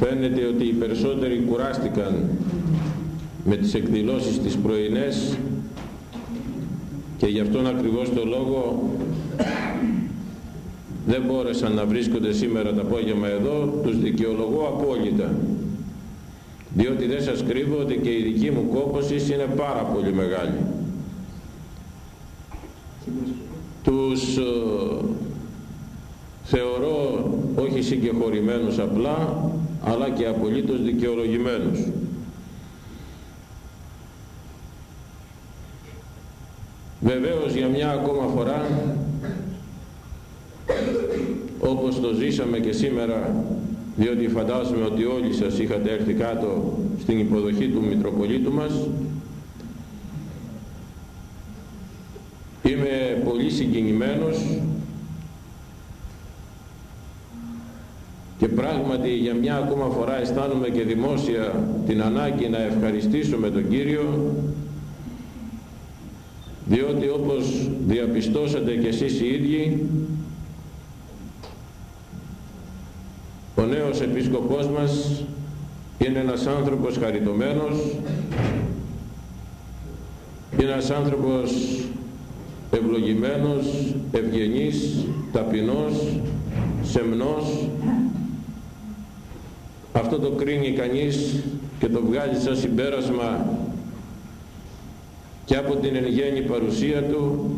φαίνεται ότι οι περισσότεροι κουράστηκαν με τις εκδηλώσεις της πρωινές και γι' αυτόν ακριβώς το λόγο δεν μπόρεσαν να βρίσκονται σήμερα το απόγευμα εδώ, τους δικαιολογώ απόλυτα. Διότι δεν σας κρύβω ότι και η δική μου κόπωσης είναι πάρα πολύ μεγάλη. Τους ε, θεωρώ όχι συγκεχωρημένους απλά, αλλά και απολύτως δικαιολογημένους. Βεβαίως για μια ακόμα φορά όπως το ζήσαμε και σήμερα διότι φαντάζομαι ότι όλοι σας είχατε έρθει κάτω στην υποδοχή του Μητροπολίτου μας είμαι πολύ συγκινημένος πράγματι για μια ακόμα φορά αισθάνομαι και δημόσια την ανάγκη να ευχαριστήσουμε τον Κύριο διότι όπως διαπιστώσατε και εσείς οι ίδιοι ο νέος επίσκοπός μας είναι ένας άνθρωπος χαριτωμένος είναι ένας άνθρωπος ευλογημένος, ευγενής, ταπεινός, σεμνός αυτό το κρίνει κανείς και το βγάζει σαν συμπέρασμα και από την εν γέννη παρουσία του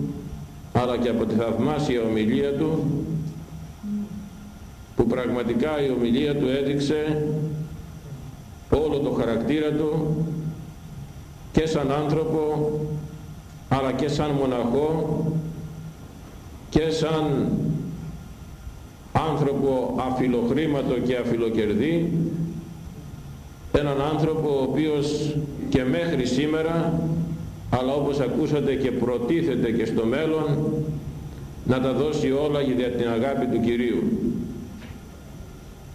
αλλά και από τη θαυμάσια ομιλία του που πραγματικά η ομιλία του έδειξε όλο το χαρακτήρα του και σαν άνθρωπο αλλά και σαν μοναχό και σαν άνθρωπο αφιλοχρήματο και αφιλοκερδί έναν άνθρωπο ο οποίος και μέχρι σήμερα αλλά όπως ακούσατε και προτίθεται και στο μέλλον να τα δώσει όλα για την αγάπη του Κυρίου.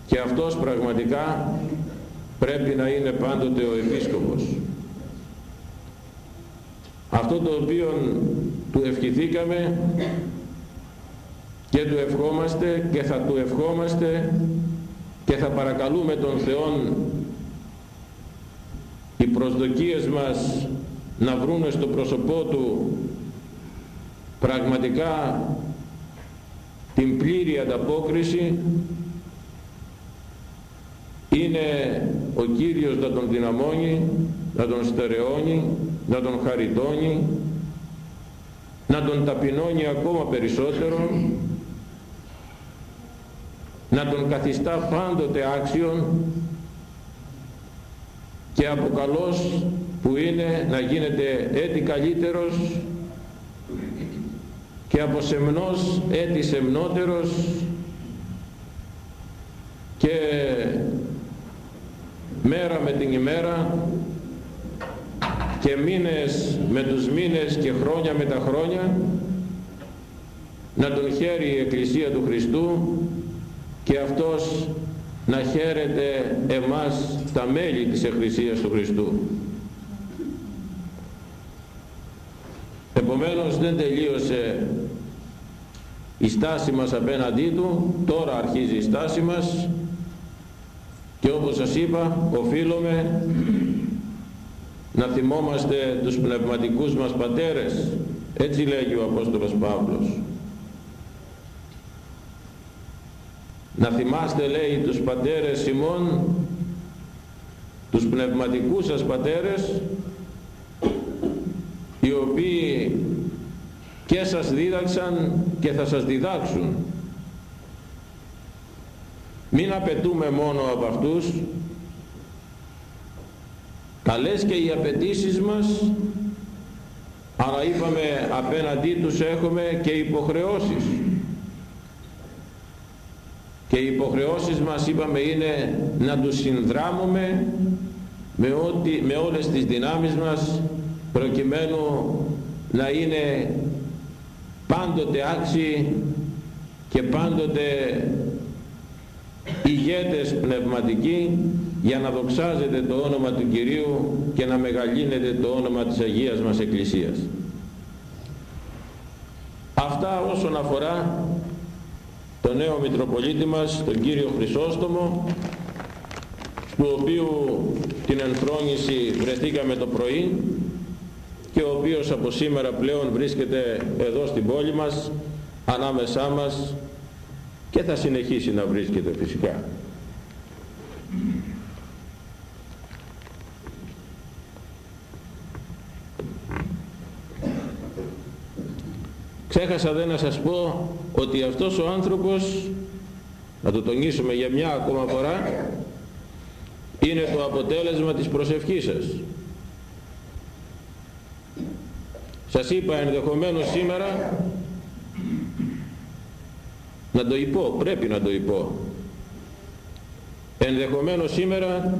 Και αυτός πραγματικά πρέπει να είναι πάντοτε ο Επίσκοπος. Αυτό το οποίο του ευχηθήκαμε και του ευχόμαστε και θα του ευχόμαστε και θα παρακαλούμε τον Θεόν οι προσδοκίες μας να βρούνε στο πρόσωπό του πραγματικά την πλήρη ανταπόκριση είναι ο Κύριος να τον δυναμώνει, να τον στερεώνει, να τον χαριτώνει, να τον ταπεινώνει ακόμα περισσότερο, να τον καθιστά πάντοτε άξιον και από καλός που είναι να γίνεται έτη καλύτερος και από σεμνός έτη σεμνότερος και μέρα με την ημέρα και μήνες με τους μήνες και χρόνια με τα χρόνια να τον χαίρει η Εκκλησία του Χριστού και αυτός να χαίρεται εμάς τα μέλη της Εκκλησίας του Χριστού. Επομένως δεν τελείωσε η στάση μας απέναντί του, τώρα αρχίζει η στάση μας. Και όπως σας είπα οφείλουμε να θυμόμαστε τους πνευματικούς μας πατέρες. Έτσι λέγει ο Απόστολος Παύλος. Να θυμάστε λέει τους πατέρες ημών τους πνευματικούς σας πατέρες οι οποίοι και σας δίδαξαν και θα σας διδάξουν. Μην απαιτούμε μόνο από αυτούς. Καλές και οι απαιτήσεις μας αλλά είπαμε απέναντί τους έχουμε και υποχρεώσεις. Και οι υποχρεώσεις μας είπαμε είναι να τους συνδράμουμε με, ό,τι, με όλες τις δυνάμεις μας προκειμένου να είναι πάντοτε άξιοι και πάντοτε ηγέτες πνευματικοί για να δοξάζεται το όνομα του Κυρίου και να μεγαλύνεται το όνομα της Αγίας μας Εκκλησίας. Αυτά όσον αφορά το νέο Μητροπολίτη μας, τον Κύριο Χρυσόστομο, του οποίου την ενθρόνηση βρεθήκαμε το πρωί και ο οποίος από σήμερα πλέον βρίσκεται εδώ στην πόλη μας, ανάμεσά μας και θα συνεχίσει να βρίσκεται φυσικά. Ξέχασα δεν να σας πω ότι αυτός ο άνθρωπος, να το τονίσουμε για μια ακόμα φορά, είναι το αποτέλεσμα της προσευχής σας. Σας είπα ενδεχομένως σήμερα να το υπώ, πρέπει να το υπώ. Ενδεχομένως σήμερα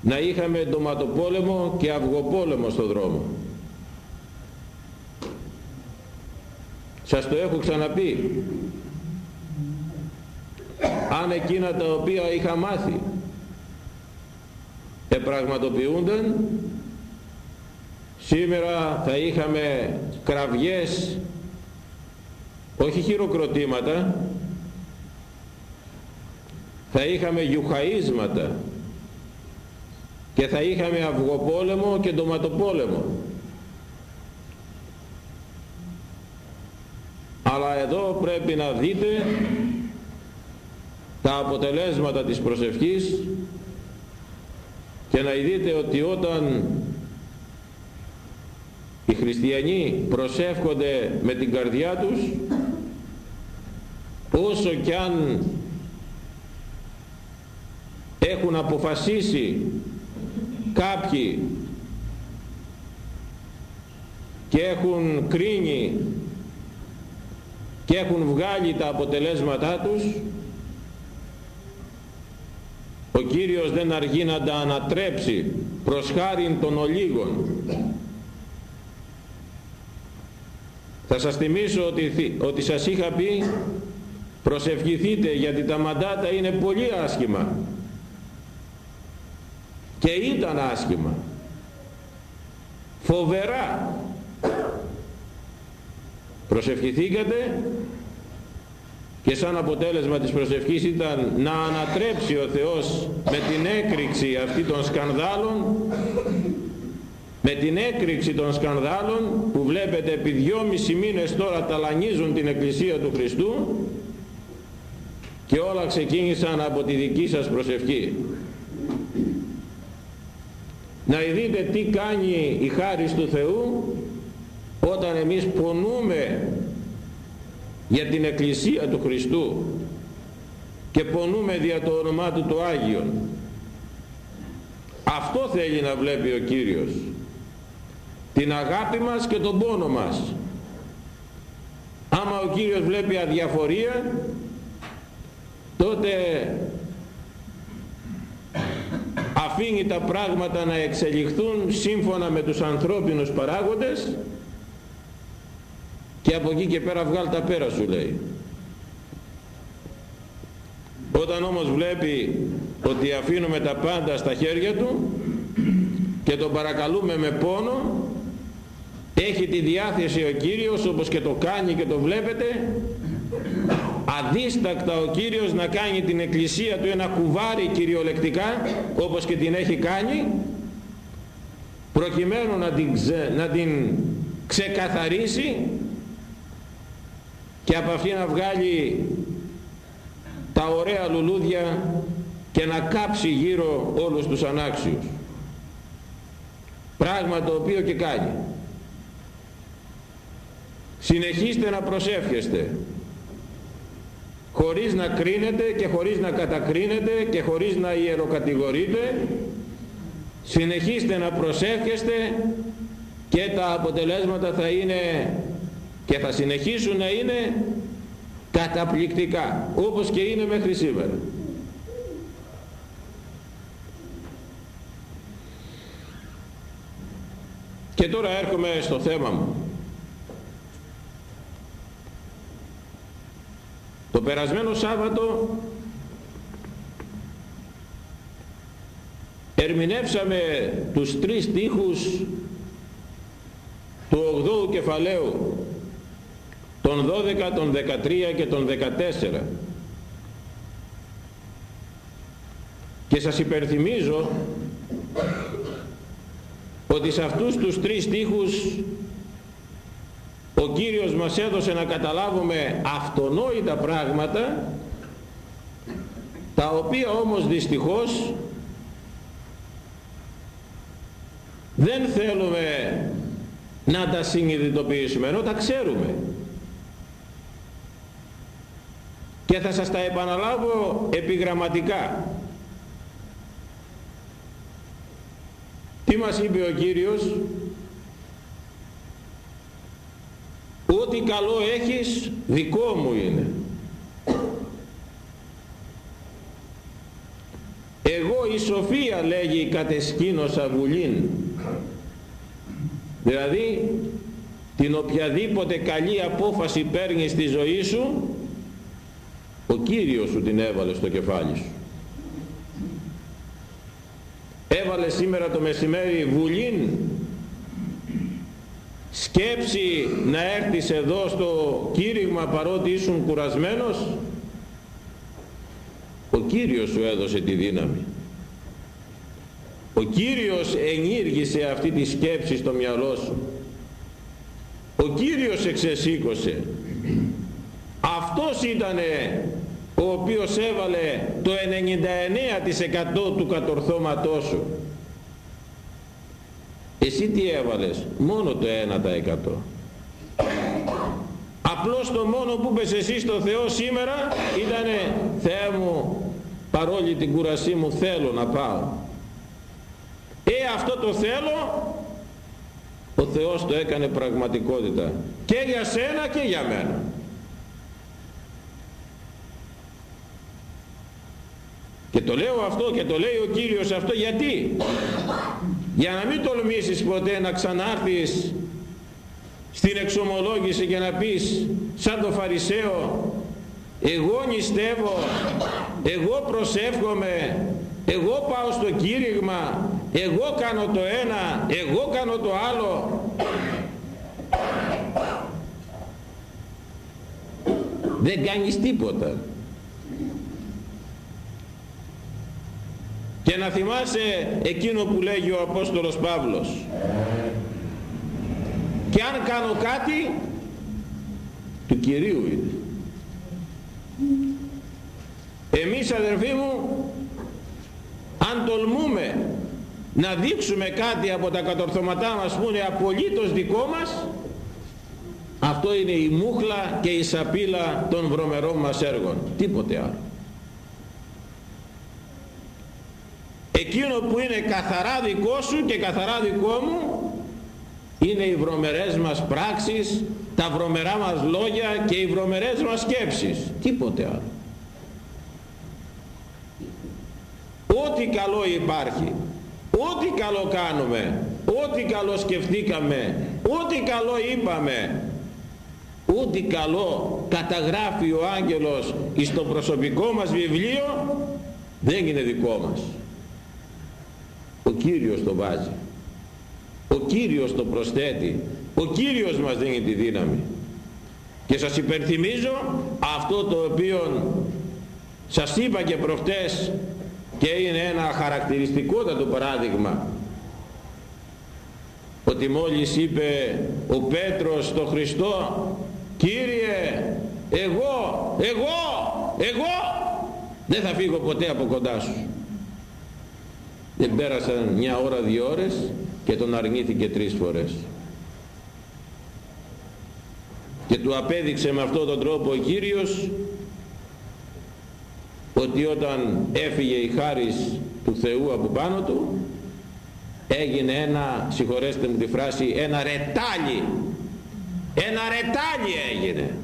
να είχαμε ντοματοπόλεμο και αυγοπόλεμο στο δρόμο. Σας το έχω ξαναπεί. Αν εκείνα τα οποία είχα μάθει επραγματοποιούνταν, σήμερα θα είχαμε κραυγές, όχι χειροκροτήματα, θα είχαμε γιουχαΐσματα και θα είχαμε αυγοπόλεμο και ντοματοπόλεμο. αλλά εδώ πρέπει να δείτε τα αποτελέσματα της προσευχής και να δείτε ότι όταν οι χριστιανοί προσεύχονται με την καρδιά τους όσο κι αν έχουν αποφασίσει κάποιοι και έχουν κρίνει και έχουν βγάλει τα αποτελέσματά τους ο Κύριος δεν αργεί να τα ανατρέψει προς χάριν των ολίγων. Θα σας θυμίσω ότι, ότι σας είχα πει προσευχηθείτε γιατί τα μαντάτα είναι πολύ άσχημα και ήταν άσχημα. Φοβερά. Προσευχηθήκατε και σαν αποτέλεσμα της προσευχής ήταν να ανατρέψει ο Θεός με την έκρηξη αυτή των σκανδάλων με την έκρηξη των σκανδάλων που βλέπετε επί δυόμισι μήνες τώρα ταλανίζουν την Εκκλησία του Χριστού και όλα ξεκίνησαν από τη δική σας προσευχή. Να δείτε τι κάνει η χάρις του Θεού όταν εμείς πονούμε για την Εκκλησία του Χριστού και πονούμε δια το όνομά Του το Άγιον. Αυτό θέλει να βλέπει ο Κύριος. Την αγάπη μας και τον πόνο μας. Άμα ο Κύριος βλέπει αδιαφορία τότε αφήνει τα πράγματα να εξελιχθούν σύμφωνα με τους ανθρώπινους παράγοντες και από εκεί και πέρα βγάλ τα πέρα σου λέει. Όταν όμως βλέπει ότι αφήνουμε τα πάντα στα χέρια του και τον παρακαλούμε με πόνο έχει τη διάθεση ο Κύριος όπως και το κάνει και το βλέπετε αδίστακτα ο Κύριος να κάνει την εκκλησία του ένα κουβάρι κυριολεκτικά όπως και την έχει κάνει προκειμένου να την, να την ξεκαθαρίσει και από αυτή να βγάλει τα ωραία λουλούδια και να κάψει γύρω όλους τους ανάξιους. Πράγμα το οποίο και κάνει. Συνεχίστε να προσεύχεστε. Χωρίς να κρίνετε και χωρίς να κατακρίνετε και χωρίς να ιεροκατηγορείτε συνεχίστε να προσεύχεστε και τα αποτελέσματα θα είναι και θα συνεχίσουν να είναι καταπληκτικά όπως και είναι μέχρι σήμερα. Και τώρα έρχομαι στο θέμα μου. Το περασμένο Σάββατο ερμηνεύσαμε τους τρεις στίχους του 8ου κεφαλαίου τον 12, τον 13 και τον 14 και σας υπερθυμίζω ότι σε αυτούς τους τρεις στίχους ο Κύριος μας έδωσε να καταλάβουμε αυτονόητα πράγματα τα οποία όμως δυστυχώς δεν θέλουμε να τα συνειδητοποιήσουμε ενώ τα ξέρουμε και θα σας τα επαναλάβω επιγραμματικά. Τι μας είπε ο Κύριος; Ό,τι καλό έχεις δικό μου είναι εγώ η σοφία λέγει κατεσκήνωσα βουλήν δηλαδή την οποιαδήποτε καλή απόφαση παίρνεις στη ζωή σου ο Κύριος σου την έβαλε στο κεφάλι σου. Έβαλε σήμερα το μεσημέρι βουλήν. Σκέψη να έρθεις εδώ στο κήρυγμα παρότι ήσουν κουρασμένος. Ο Κύριος σου έδωσε τη δύναμη. Ο Κύριος ενήργησε αυτή τη σκέψη στο μυαλό σου. Ο Κύριος εξεσήκωσε αυτός ήτανε ο οποίος έβαλε το 99% του κατορθώματός σου. Εσύ τι έβαλες; Μόνο το 1% απλώς το μόνο που πες εσύ στο Θεό σήμερα ήτανε Θεέ μου παρόλη την κουρασή μου θέλω να πάω ε αυτό το θέλω ο Θεός το έκανε πραγματικότητα και για σένα και για μένα και το λέω αυτό και το λέει ο Κύριος αυτό γιατί; Για να μην τολμήσεις ποτέ να ξανάρθεις στην εξομολόγηση και να πεις σαν το Φαρισαίο εγώ νηστεύω εγώ προσεύχομαι εγώ πάω στο κήρυγμα εγώ κάνω το ένα εγώ κάνω το άλλο δεν κάνεις τίποτα και να θυμάσαι εκείνο που λέγει ο Απόστολος Παύλος. Και αν κάνω κάτι του Κυρίου είναι. Εμείς αδερφοί μου αν τολμούμε να δείξουμε κάτι από τα κατορθωματά μας που είναι απολύτως δικό μας αυτό είναι η μούχλα και η σαπίλα των βρωμερών μας έργων. Τίποτε άλλο εκείνο που είναι καθαρά δικό σου και καθαρά δικό μου είναι οι βρωμερές μας πράξεις τα βρωμερά μας λόγια και οι βρωμερές μας σκέψεις. Τίποτε άλλο. Ό,τι καλό υπάρχει ό,τι καλό κάνουμε ό,τι καλό σκεφτήκαμε ό,τι καλό είπαμε ό,τι καλό καταγράφει ο άγγελος στο προσωπικό μας βιβλίο δεν είναι δικό μας ο Κύριος το βάζει. Ο Κύριος το προσθέτει. Ο Κύριος μας δίνει τη δύναμη. Και σας υπενθυμίζω αυτό το οποίο σας είπα και προχτές και είναι ένα χαρακτηριστικότατο παράδειγμα. Ότι μόλις είπε ο Πέτρος στο Χριστό Κύριε εγώ, εγώ, εγώ δεν θα φύγω ποτέ από κοντά σου δεν πέρασαν μια ώρα δύο ώρες και τον αρνήθηκε τρεις φορές. Και του απέδειξε με αυτόν τον τρόπο ο Κύριος ότι όταν έφυγε η χάρις του Θεού από πάνω του έγινε ένα, συγχωρέστε μου τη φράση, ένα ρετάλι. Ένα ρετάλι έγινε.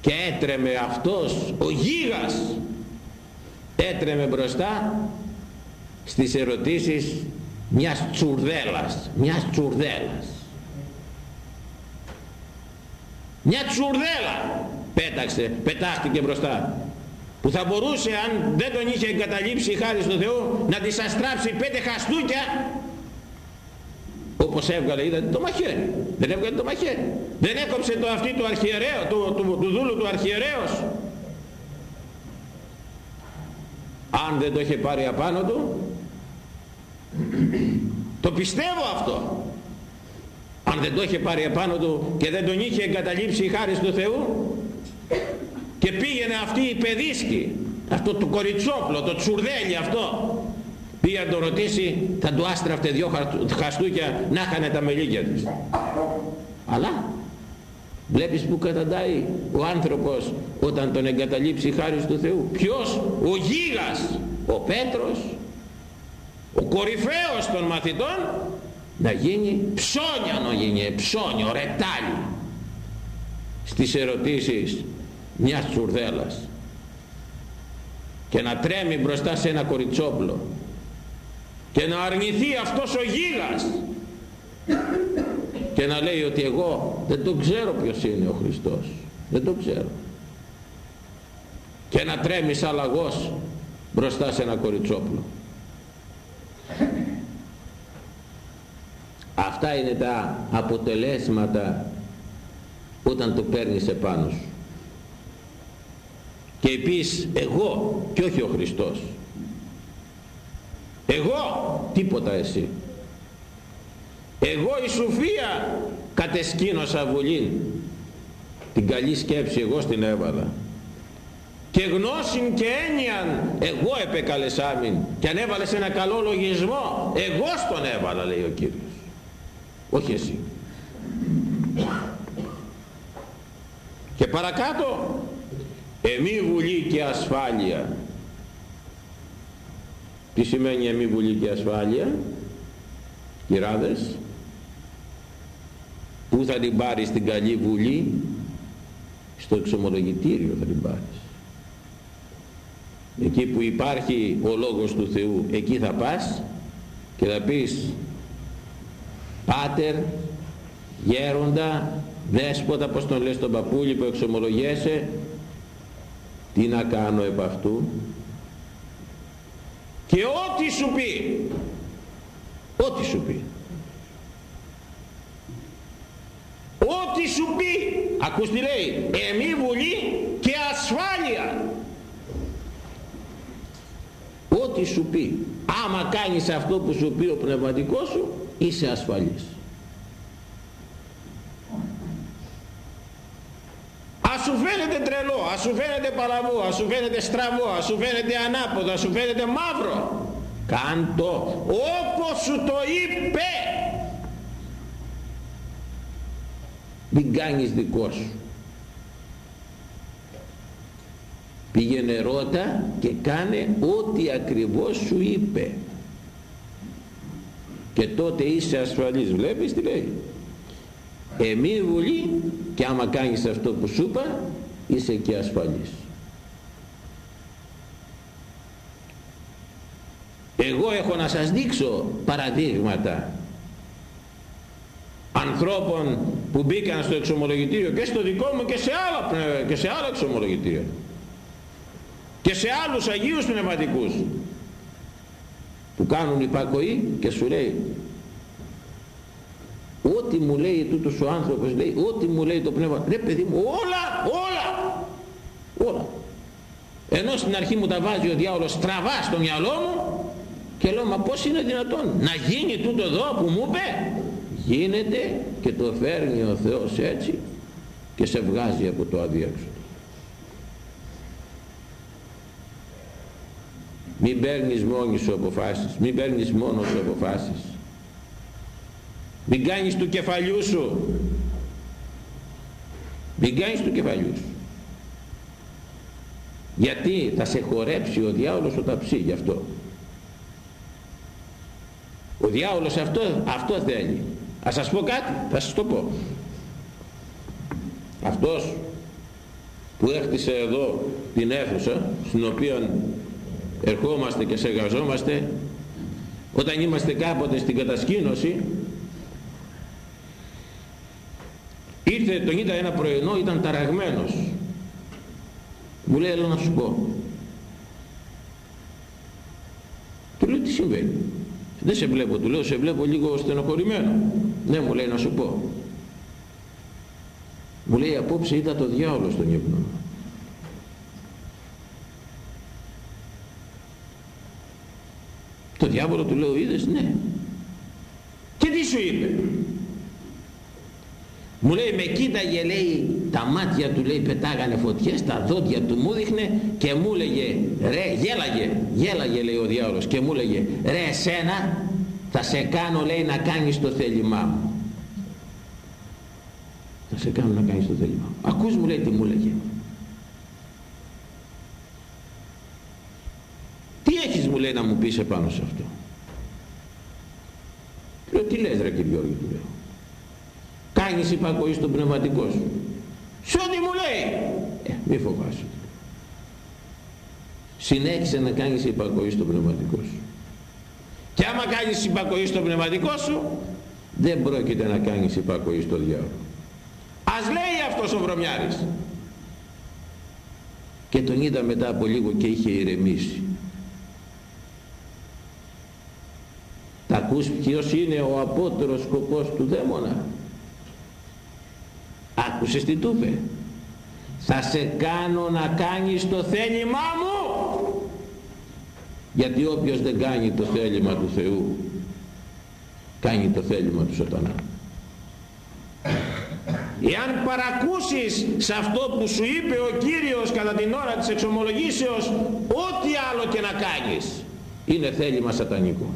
Και έτρεμε αυτός ο γίγας έτρεμε μπροστά στις ερωτήσεις μιας τσουρδέλας μιας τσουρδέλας. Μια τσουρδέλα πέταξε, πετάχτηκε μπροστά που θα μπορούσε αν δεν τον είχε εγκαταλείψει η χάρη του Θεού να της αστράψει πέντε χαστούκια όπως έβγαλε είδατε το μαχαίρι. Δεν έβγαλε το μαχαίρι. Δεν έκοψε το αυτή του αρχιερέου του, του, του δούλου του αρχιερέως αν δεν το είχε πάρει απάνω του. Το πιστεύω αυτό. Αν δεν το είχε πάρει απάνω του και δεν τον είχε εγκαταλείψει η χάρη του Θεού και πήγαινε αυτή η παιδίσκη αυτό το κοριτσόπλο, το τσουρδέλι αυτό πήγε να το ρωτήσει θα του άστραφτε δυο χαστούκια να είχανε τα μελίκια της. Αλλά βλέπεις που καταντάει ο άνθρωπος όταν τον εγκαταλείψει η χάρη του Θεού. Ποιος; Ο γίγας ο Πέτρος. Ο κορυφαίος των μαθητών. Να γίνει ψώνιανο γίνει ψώνιο, ρετάλι στις ερωτήσεις μιας τσουρδέλας. Και να τρέμει μπροστά σε ένα κοριτσόπλο. Και να αρνηθεί αυτός ο γίγας και να λέει ότι εγώ δεν το ξέρω ποιος είναι ο Χριστός. Δεν το ξέρω. Και να τρέμει σαν λαγός μπροστά σε ένα κοριτσόπλο αυτά είναι τα αποτελέσματα όταν το παίρνεις επάνω σου. Και επίσης εγώ και όχι ο Χριστός. Εγώ τίποτα εσύ εγώ η Σουφία κατεσκήνωσα βουλήν. Την καλή σκέψη εγώ στην έβαλα. Και γνώσιν και έννοιαν εγώ επεκαλεσάμιν και αν έβαλες ένα καλό λογισμό εγώ στον έβαλα λέει ο Κύριος. Όχι εσύ. Και παρακάτω εμή βουλή και ασφάλεια. Τι σημαίνει εμή βουλή και ασφάλεια κυράδες; Πού θα την πάρεις την καλή βουλή; Στο εξομολογητήριο θα την πάρεις. Εκεί που υπάρχει ο Λόγος του Θεού εκεί θα πας και θα πεις Πάτερ γέροντα δέσποτα πως τον λες τον παππούλι που εξομολογέσαι τι να κάνω επ' αυτού; Και ό,τι σου πει ό,τι σου πει ό,τι σου πει. Ακούς τι λέει. Εμή βουλή και ασφάλεια. Ό,τι σου πει. Άμα κάνεις αυτό που σου πει ο πνευματικός σου είσαι ασφαλής. Ας σου φαίνεται τρελό, ας σου φαίνεται παλαβό, ας σου φαίνεται στραβό, ας σου φαίνεται ανάποδο, ας σου φαίνεται μαύρο. Κάντο όπως σου το είπε. Μην κάνεις δικό σου. Πήγαινε ρώτα και κάνε ό,τι ακριβώς σου είπε. Και τότε είσαι ασφαλής. Βλέπεις τι λέει; Εμή βουλή και άμα κάνεις αυτό που σου είπα είσαι και ασφαλής εγώ έχω να σας δείξω παραδείγματα ανθρώπων που μπήκαν στο εξομολογητήριο και στο δικό μου και σε άλλα, και σε άλλα εξομολογητήρια. Και σε άλλους Αγίους Πνευματικούς. Που κάνουν υπακοή και σου λέει ό,τι μου λέει τούτος ο άνθρωπος λέει ό,τι μου λέει το πνεύμα ρε παιδί μου όλα όλα όλα. Ενώ στην αρχή μου τα βάζει ο διάολος στραβά στο μυαλό μου και λέω μα πως είναι δυνατόν να γίνει τούτο εδώ που μου είπε γίνεται και το φέρνει ο Θεός έτσι και σε βγάζει από το αδίέξοδο. Μην παίρνεις μόνοι σου αποφάσεις μην παίρνεις μόνος σου αποφάσεις. Μην κάνεις του κεφαλιού σου. Μην κάνεις του κεφαλιού σου. Γιατί θα σε χορέψει ο διάολος ο ταψί γι' αυτό. Ο διάολος αυτό, αυτό θέλει ας σας πω κάτι θα σας το πω. Αυτός που έχτισε εδώ την αίθουσα στην οποία ερχόμαστε και σε εργαζόμαστε όταν είμαστε κάποτε στην κατασκήνωση ήρθε τον είδα ένα πρωινό ήταν ταραγμένος. Μου λέει έλα να σου πω του λέω τι συμβαίνει; Δεν σε βλέπω του λέω σε βλέπω λίγο στενοχωρημένο ναι μου λέει να σου πω. Μου λέει απόψε είδα το διάολο στον ύπνο στο διάβολο του λέω είδες ναι και τι σου είπε; Μου λέει με κοίταγε λέει τα μάτια του λέει πετάγανε φωτιές τα δόντια του μου δείχνε και μου λέγε ρε γέλαγε γέλαγε λέει ο διάολος και μου λέγε ρε εσένα θα σε κάνω λέει να κάνεις το θέλημά μου. Θα σε κάνω να κάνεις το θέλημά μου. Ακούς μου λέει τι μου λέγε. Τι έχεις μου λέει να μου πεις επάνω σε αυτό; Λέω τι λες ρε κύριε Γιώργη του λέω. Κάνεις υπακοή στον πνευματικό σου. Σε ό,τι μου λέει. Ε, μη φοβάσαι συνέχισε να κάνεις υπακοή στον πνευματικό σου και άμα κάνεις υπακοή στο πνευματικό σου δεν πρόκειται να κάνεις υπακοή στο διάολο. Ας λέει αυτός ο βρωμιάρης. Και τον είδα μετά από λίγο και είχε ηρεμήσει. Τα ακούς ποιος είναι ο απότερος σκοπός του δαίμονα; Άκουσες τι του είπε; Θα σε κάνω να κάνεις το θέλημά μου γιατί όποιος δεν κάνει το θέλημα του Θεού κάνει το θέλημα του σατανά Εάν παρακούσεις σε αυτό που σου είπε ο Κύριος κατά την ώρα της εξομολογήσεως ό,τι άλλο και να κάνεις είναι θέλημα σατανικό.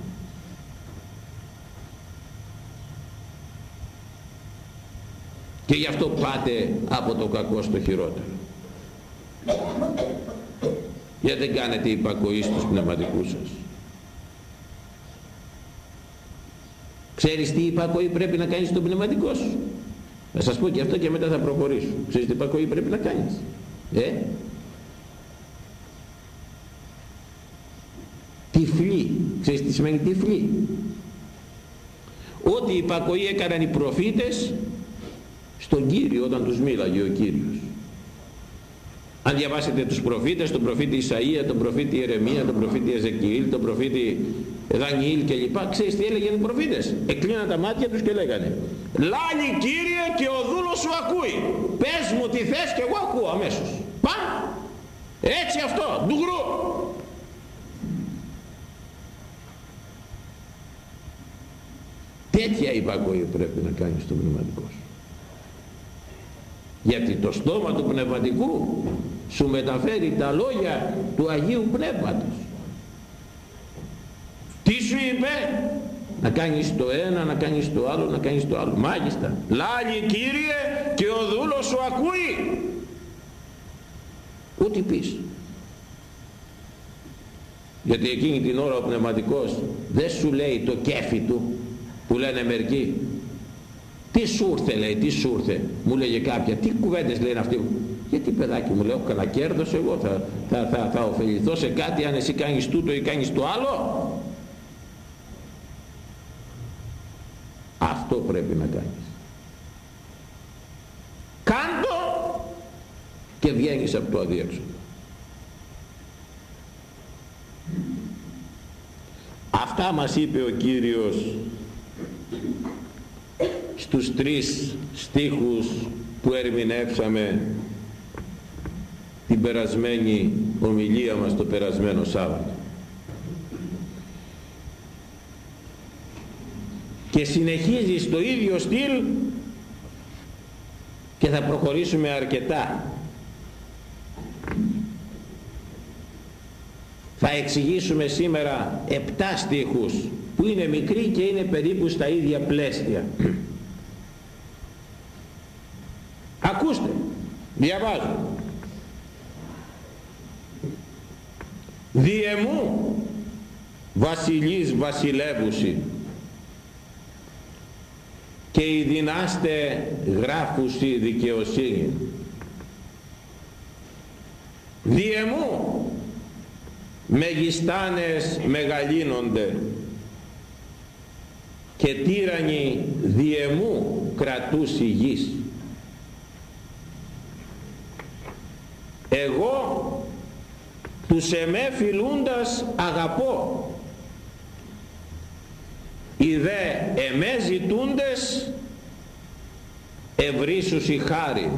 Και γι' αυτό πάτε από το κακό στο χειρότερο. Γιατί δεν κάνετε υπακοή στους πνευματικούς σας. Ξέρεις τι υπακοή πρέπει να κάνεις στον πνευματικό σου. Να σας πω και αυτό και μετά θα προχωρήσω. Ξέρεις τι υπακοή πρέπει να κάνεις. Ε; Τυφλή. Ξέρεις τι σημαίνει τυφλή; Ό,τι υπακοή έκαναν οι προφήτες στον Κύριο όταν τους μίλαγε ο Κύριος. Αν διαβάσετε τους προφήτες, τον προφήτη Ισαΐα, τον προφήτη Ιερεμία, τον προφήτη Εζεκιήλ, τον προφήτη Δανιήλ και λοιπά, ξέρεις τι έλεγαν οι προφήτες. Εκλείναν τα μάτια τους και λέγανε «Λάλη Κύριε και ο δούλος σου ακούει. Πες μου τι θες και εγώ ακούω αμέσως». Παν! Έτσι αυτό, ντουγρού. Τέτοια υπακοή πρέπει να κάνεις στο πνευματικό σου γιατί το στόμα του πνευματικού σου μεταφέρει τα λόγια του Αγίου Πνεύματος. Τι σου είπε; Να κάνεις το ένα, να κάνεις το άλλο, να κάνεις το άλλο. Μάγιστα λάλη Κύριε και ο δούλος σου ακούει. Ό,τι πεις. Γιατί εκείνη την ώρα ο πνευματικός δεν σου λέει το κέφι του που λένε μερικοί τι σου ήρθε λέει, τι σου ήρθε; Μου λέγε κάποια, τι κουβέντες λένε αυτοί; Γιατί παιδάκι μου λέω, κανένα κέρδος εγώ θα, θα, θα, θα ωφεληθώ σε κάτι αν εσύ κάνεις τούτο ή κάνεις το άλλο. Αυτό πρέπει να κάνεις. Κάντο και βγαίνεις από το αδίέξοδο. Αυτά μας είπε ο Κύριος στους τρεις στίχους που ερμηνεύσαμε την περασμένη ομιλία μας το περασμένο Σάββατο. Και συνεχίζει στο ίδιο στυλ και θα προχωρήσουμε αρκετά. Θα εξηγήσουμε σήμερα επτά στίχους που είναι μικροί και είναι περίπου στα ίδια πλαίσια. Διαβάζω. Διεμού βασιλείς βασιλεύουσι και οι δυνάστε γράφουσι δικαιοσύνη. Διεμού μεγιστάνες μεγαλύνονται και τύρανοι διεμού κρατούσι γης. Εγώ τους εμέ φιλούντας αγαπώ. Οι δε εμέ ζητούντες ευρύσους η χάρη.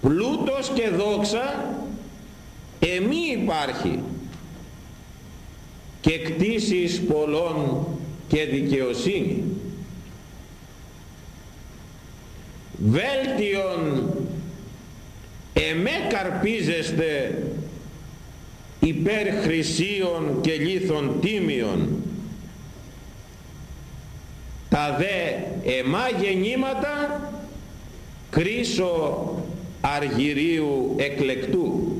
Πλούτος και δόξα εμή υπάρχει και κτίσεις πολλών και δικαιοσύνη βέλτιον εμέ καρπίζεστε υπέρ χρυσίων και λίθων τίμιων. Τα δε εμά γεννήματα κρίσο αργυρίου εκλεκτού.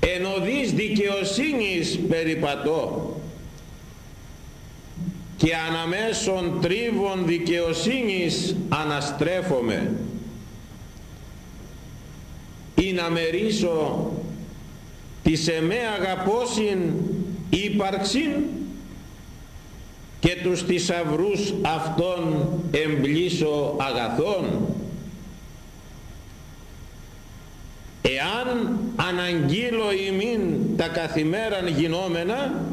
Εν οδείς δικαιοσύνης περιπατώ και αναμέσων τρίβων δικαιοσύνης αναστρέφομαι. Ή να μερίσω της εμέ αγαπώσιν ύπαρξην και τους θησαυρού αυτών εμπλήσω αγαθών. Εάν αναγγείλω ημίν τα καθημέραν γινόμενα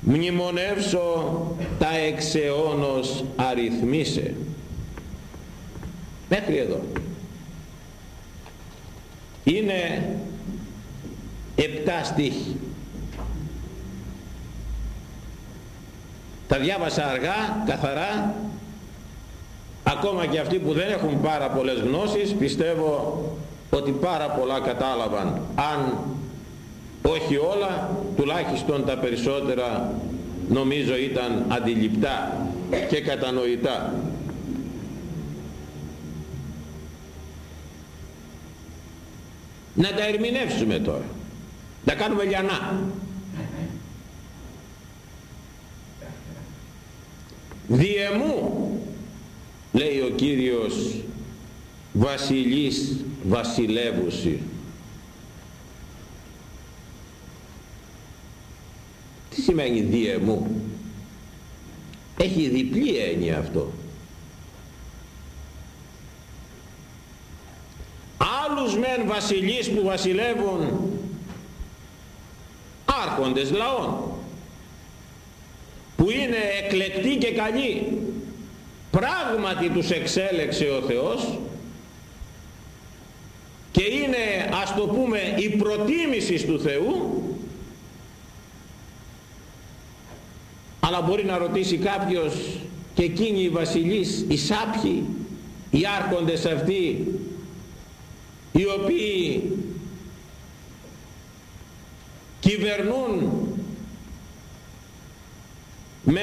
μνημονεύσω τα εξαιώνος αριθμίσε μέχρι εδώ. Είναι επτά στίχοι. Τα διάβασα αργά, καθαρά. Ακόμα και αυτοί που δεν έχουν πάρα πολλές γνώσεις πιστεύω ότι πάρα πολλά κατάλαβαν αν όχι όλα τουλάχιστον τα περισσότερα νομίζω ήταν αντιληπτά και κατανοητά. Να τα ερμηνεύσουμε τώρα. Να κάνουμε λιανά. Διεμού λέει ο Κύριος βασιλής βασιλεύουσι τι σημαίνει διεμού έχει διπλή έννοια αυτό. Άλλους μεν βασιλείς που βασιλεύουν άρχοντες λαών που είναι εκλεκτοί και καλοί πράγματι τους εξέλεξε ο Θεός και είναι ας το πούμε η προτίμηση του Θεού αλλά μπορεί να ρωτήσει κάποιος και εκείνοι οι βασιλείς, οι σάπιοι, οι άρχοντες αυτοί οι οποίοι κυβερνούν με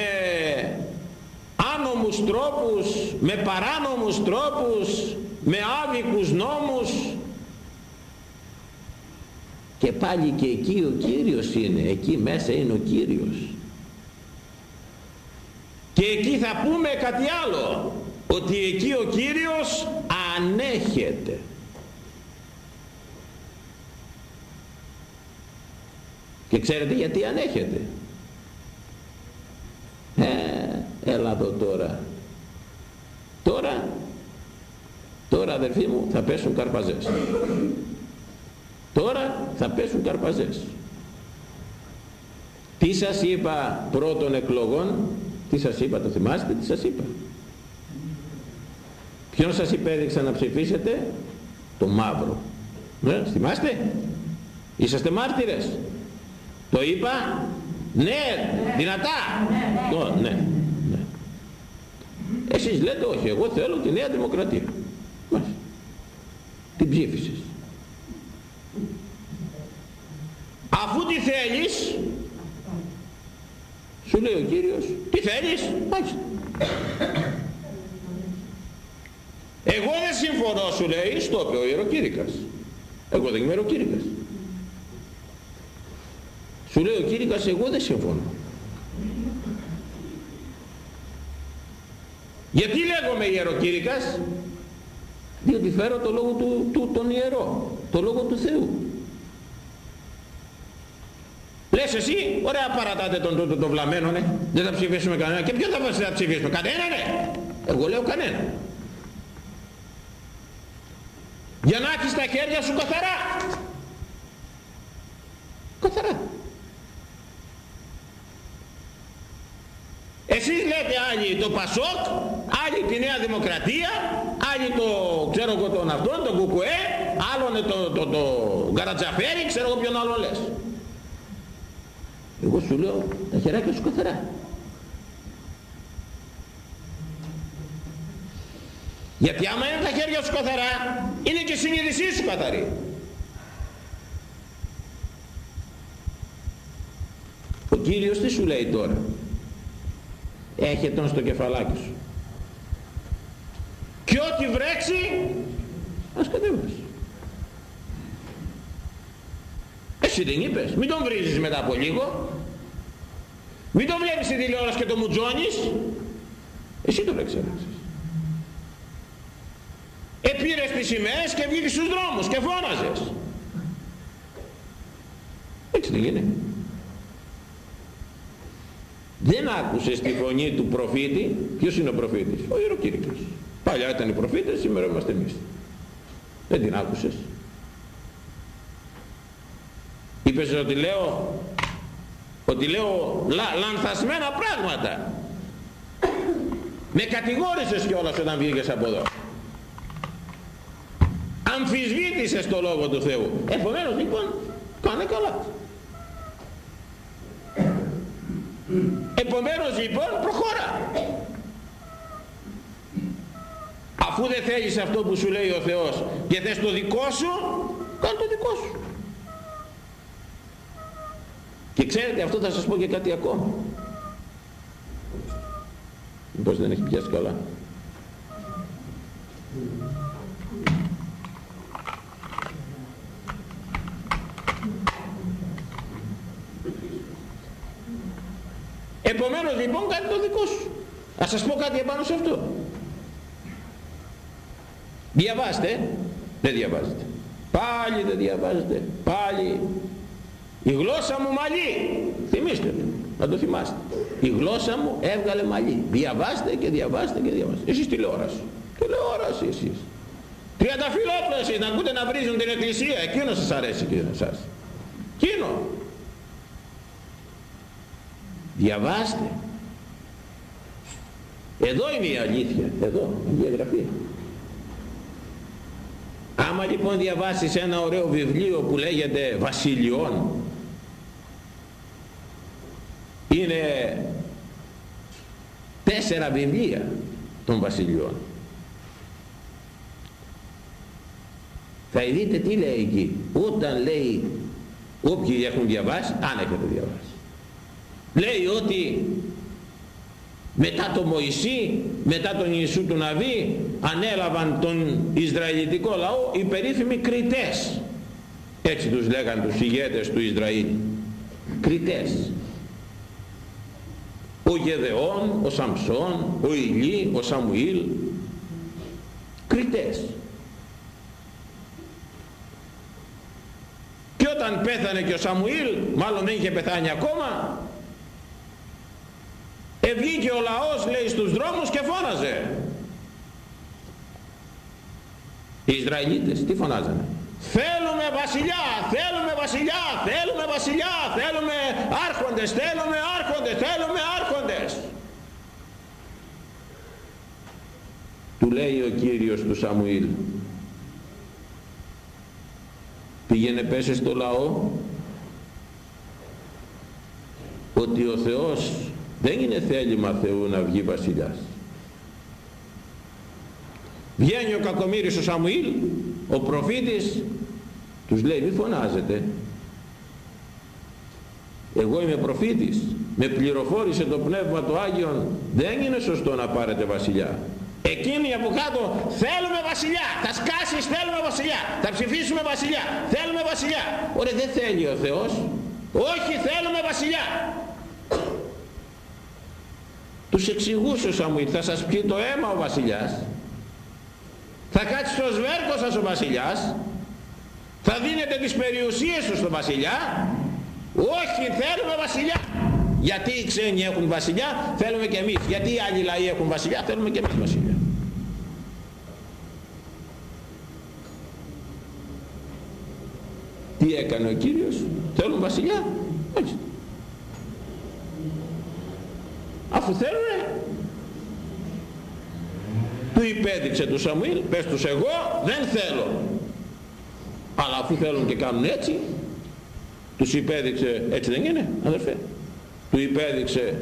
άνομους τρόπους, με παράνομους τρόπους, με άδικους νόμους και πάλι και εκεί ο Κύριος είναι, εκεί μέσα είναι ο Κύριος. Και εκεί θα πούμε κάτι άλλο, ότι εκεί ο Κύριος ανέχεται. Και ξέρετε γιατί ανέχεται; Ε, έλα εδώ τώρα. Τώρα, τώρα αδερφοί μου θα πέσουν καρπαζές. Τώρα θα πέσουν καρπαζές. Τι σας είπα πρώτων εκλογών, τι σας είπα, το θυμάστε, τι σας είπα. Ποιον σας υπέδειξα να ψηφίσετε, το μαύρο. Ναι, θυμάστε, είσαστε μάρτυρες. Το είπα, ναι, δυνατά. Ναι, ναι, ναι. Εσείς λέτε όχι, εγώ θέλω τη Νέα Δημοκρατία. Μάλιστα. Την ψήφισες. Αφού τι θέλεις, σου λέει ο Κύριος, τι θέλεις, μάλιστα. Εγώ δεν συμφωνώ σου λέει, στο είπε ο Ιεροκήρυκας. Εγώ δεν είμαι Ιεροκήρυκας. Σου λέει ο Κύρικας εγώ δεν συμφωνώ. Γιατί λέγομαι ιεροκήρυκας; Διότι φέρω το λόγο του, του τον ιερό, το λόγο του Θεού. Λες εσύ, ωραία παρατάτε τον τον, τον βλαμμένο, ναι. Δεν θα ψηφίσουμε κανένα. Και ποιο θα, θα ψηφίσουμε, κανένα, ναι. Εγώ λέω κανένα. Για να έχεις τα χέρια σου καθαρά. Καθαρά. Εσείς λέτε άλλοι το Πασόκ, άλλοι τη Νέα Δημοκρατία, άλλοι το ξέρω εγώ τον αυτόν, τον κουκουέ, άλλον το, το, το, γκαρατζαφέρι, ξέρω εγώ ποιον άλλο λες. Εγώ σου λέω τα χεράκια σου καθαρά. Γιατί άμα είναι τα χέρια σου καθαρά, είναι και η συνείδησή σου καθαρή. Ο Κύριος τι σου λέει τώρα; Έχε τον στο κεφαλάκι σου. Και ό,τι βρέξει, ας κατέβασε. Εσύ δεν είπες, μην τον βρίζεις μετά από λίγο. Μην τον βλέπεις στη τηλεόραση και το μουτζώνεις. Εσύ τον εξέλεξες. Επήρες τις σημαίες και βγήκες στους δρόμους και φώναζες. Έτσι δεν γίνεται. Δεν άκουσες τη φωνή του προφήτη. Ποιος είναι ο προφήτης; Ο Ιεροκήρυκος. Παλιά ήταν οι προφήτες, σήμερα είμαστε εμείς. Δεν την άκουσες. Είπες ότι λέω, ότι λέω λα, λανθασμένα πράγματα. Με κατηγόρησες κιόλας όταν βγήκες από εδώ. Αμφισβήτησες το Λόγο του Θεού. Επομένως λοιπόν, κάνε καλά. Επομένως λοιπόν προχώρα. Αφού δεν θέλεις αυτό που σου λέει ο Θεός και θες το δικό σου, κάνε το δικό σου. Και ξέρετε αυτό θα σας πω και κάτι ακόμα. Μήπως δεν έχει πιάσει καλά. Επομένως λοιπόν κάτι το δικό σου. Ας σας πω κάτι επάνω σε αυτό. Διαβάστε. Δεν διαβάζετε. Πάλι δεν διαβάζετε. Πάλι. Η γλώσσα μου μαλλί. Θυμήστε Να το θυμάστε. Η γλώσσα μου έβγαλε μαλλί. Διαβάστε και διαβάστε και διαβάστε. Εσείς τηλεόραση. Τηλεόραση εσείς. Τριανταφυλόπλα εσείς να ακούτε να βρίζουν την εκκλησία. Εκείνο σας αρέσει και εσάς. Εκείνο. Διαβάστε. Εδώ είναι η αλήθεια. Εδώ, η διαγραφή. Άμα λοιπόν διαβάσεις ένα ωραίο βιβλίο που λέγεται Βασιλειών είναι τέσσερα βιβλία των βασιλειών θα δείτε τι λέει εκεί. Όταν λέει όποιοι έχουν διαβάσει αν έχετε διαβάσει. Λέει ότι μετά το Μωυσή, μετά τον Ιησού του Ναβί ανέλαβαν τον Ισραηλιτικό λαό οι περίφημοι κριτές έτσι τους λέγαν τους ηγέτες του Ισραήλ. Κριτές ο Γεδεών, ο Σαμψόν, ο Ηλί, ο Σαμουήλ κριτές και όταν πέθανε και ο Σαμουήλ μάλλον δεν είχε πεθάνει ακόμα Ευγήκε ο λαός λέει στους δρόμους και φώναζε. Οι Ισραηλίτες τι φωνάζανε; Θέλουμε βασιλιά, θέλουμε βασιλιά, θέλουμε βασιλιά, θέλουμε άρχοντες, θέλουμε άρχοντες, θέλουμε άρχοντες. Του λέει ο Κύριος του Σαμουήλ. Πήγαινε πέσε στο λαό ότι ο Θεός δεν είναι θέλημα Θεού να βγει βασιλιάς. Βγαίνει ο κακομύρης ο Σαμουήλ, ο προφήτης, τους λέει μη φωνάζετε. Εγώ είμαι προφήτης, με πληροφόρησε το Πνεύμα του Άγιον, δεν είναι σωστό να πάρετε βασιλιά. Εκείνοι από κάτω θέλουμε βασιλιά, θα σκάσεις θέλουμε βασιλιά, θα ψηφίσουμε βασιλιά, θέλουμε βασιλιά. Ωραία δεν θέλει ο Θεός, όχι θέλουμε βασιλιά. Τους εξηγούσε ο Σαμουήλ, θα σας πιει το αίμα ο βασιλιάς, θα κάτσει στο σβέρκο σας ο βασιλιάς, θα δίνετε τις περιουσίες του στο βασιλιά, όχι θέλουμε βασιλιά. Γιατί οι ξένοι έχουν βασιλιά, θέλουμε και εμείς. Γιατί οι άλλοι λαοί έχουν βασιλιά, θέλουμε και εμείς βασιλιά. Τι έκανε ο Κύριος, θέλουν βασιλιά, όχι. Αφού θέλουνε. Του υπέδειξε του Σαμουήλ πες τους εγώ δεν θέλω αλλά αφού θέλουν και κάνουν έτσι τους υπέδειξε έτσι δεν είναι αδερφέ; Του υπέδειξε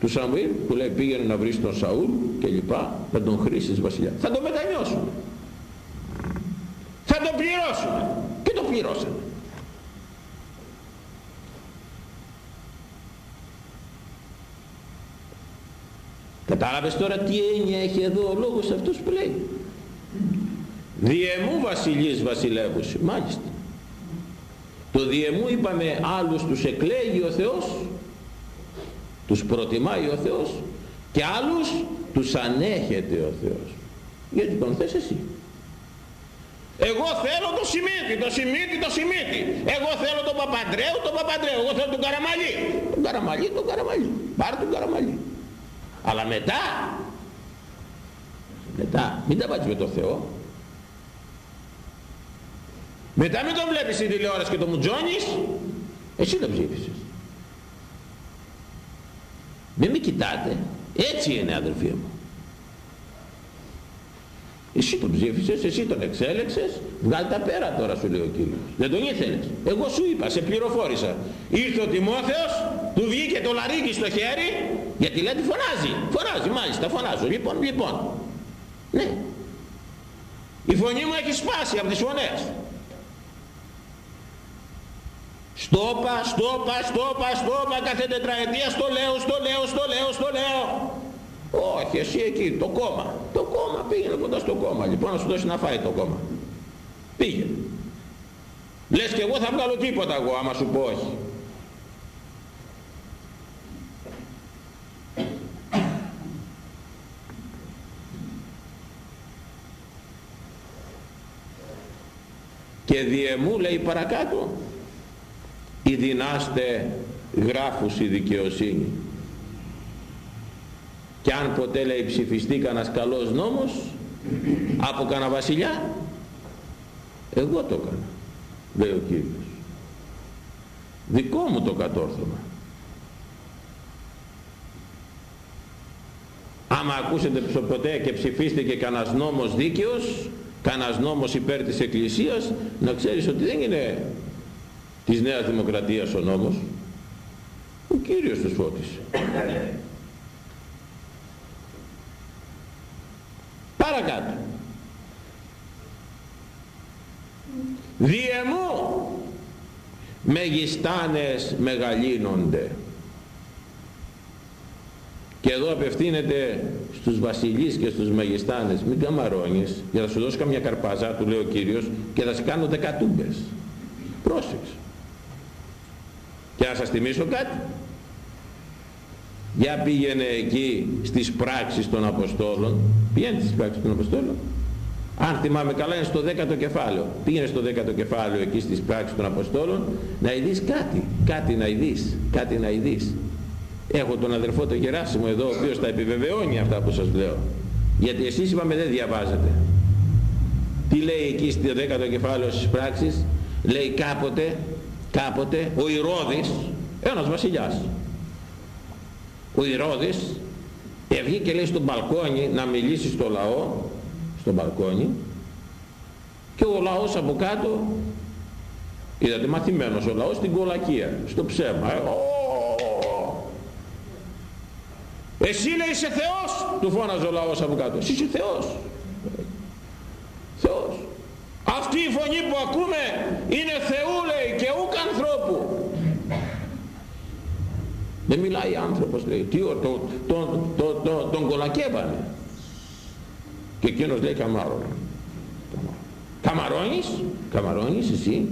του Σαμουήλ που λέει πήγαινε να βρεις τον Σαούλ και λοιπά να τον χρήσεις βασιλιά θα τον μετανιώσουμε θα τον πληρώσουμε και το πληρώσαμε Κατάλαβες τώρα τι έννοια έχει εδώ ο λόγος αυτός που λέει. Διεμού βασιλείς βασιλεύους. Μάλιστα. Το διεμού είπαμε άλλους τους εκλέγει ο Θεός, τους προτιμάει ο Θεός και άλλους τους ανέχεται ο Θεός. Γιατί τον θες εσύ. Εγώ θέλω το Σιμίτη, το Σιμίτη, το Σιμίτη. Εγώ θέλω τον Παπαντρέου, τον Παπαντρέου. Εγώ θέλω τον Καραμαλή. Τον Καραμαλή, τον Καραμαλή. Πάρε τον Καραμαλή αλλά μετά μετά μην τα βάζεις με το Θεό μετά μην το βλέπεις στην τηλεόραση και το μουτζώνεις εσύ το ψήφισες μην με κοιτάτε έτσι είναι αδελφοί μου εσύ τον ψήφισες, εσύ τον εξέλεξες, βγάλει τα πέρα τώρα σου λέει ο Κύριος. Δεν τον ήθελες. Εγώ σου είπα, σε πληροφόρησα. Ήρθε ο Τιμόθεος, του βγήκε το λαρίκι στο χέρι, γιατί λέει φωνάζει. Φωνάζει μάλιστα, φωνάζω. Λοιπόν, λοιπόν. Ναι. Η φωνή μου έχει σπάσει από τις φωνές. Στόπα, στόπα, στόπα, στόπα, κάθε τετραετία στο λέω, στο λέω, στο λέω, στο λέω. Όχι, εσύ εκεί, το κόμμα. Το κόμμα, πήγαινε κοντά στο κόμμα. Λοιπόν, να σου δώσει να φάει το κόμμα. Πήγαινε. Λες και εγώ θα βγάλω τίποτα εγώ, άμα σου πω όχι. Και διεμού λέει παρακάτω οι δυνάστε γράφους η δικαιοσύνη και αν ποτέ λέει ψηφιστεί κανένας καλός νόμος από κανένα βασιλιά εγώ το έκανα λέει ο Κύριος. Δικό μου το κατόρθωμα. Άμα ακούσετε ποτέ και ψηφίστηκε κανένας νόμος δίκαιος κανένας νόμος υπέρ της Εκκλησίας να ξέρεις ότι δεν είναι της Νέας Δημοκρατίας ο νόμος. Ο Κύριος τους φώτισε. Παρακάτω. Διεμού μεγιστάνες μεγαλύνονται και εδώ απευθύνεται στους βασιλείς και στους μεγιστάνες μην καμαρώνεις για να σου δώσω καμιά καρπάζα του λέει ο Κύριος και θα σε κάνω δεκατούμπες πρόσεξε. Και να σας θυμίσω κάτι. Για πήγαινε εκεί στις πράξεις των Αποστόλων. Πήγαινε στις πράξεις των Αποστόλων. Αν θυμάμαι καλά είναι στο 10ο κεφάλαιο. Πήγαινε στο 10ο κεφάλαιο εκεί στις πράξεις των Αποστόλων να ειδείς κάτι. Κάτι να ειδείς. Κάτι να ειδείς έχω τον αδερφό τον Γεράσιμο εδώ ο οποίος θα επιβεβαιώνει αυτά που σας λέω. Γιατί εσείς είπαμε δεν διαβάζετε. Τι λέει εκεί στο 10ο κεφάλαιο στις πράξεις λέει κάποτε κάποτε ο Ηρώδης ένας βασιλιάς. Ο Ηρώδης έβγε και λέει στο μπαλκόνι να μιλήσει στο λαό στο μπαλκόνι και ο λαός από κάτω είδατε μαθημένος ο λαός στην κολακία στο ψέμα. Ε, εσύ λέει είσαι Θεός του φώναζε ο λαός από κάτω. Εσύ είσαι Θεός Θεός αυτή η φωνή που ακούμε είναι Θεού λέει και ούκ ανθρώπου. Δεν μιλάει άνθρωπος λέει τι, το, το, το, το, το, τον κολακεύανε και εκείνος λέει καμάρο καμαρώνεις καμαρώνεις εσύ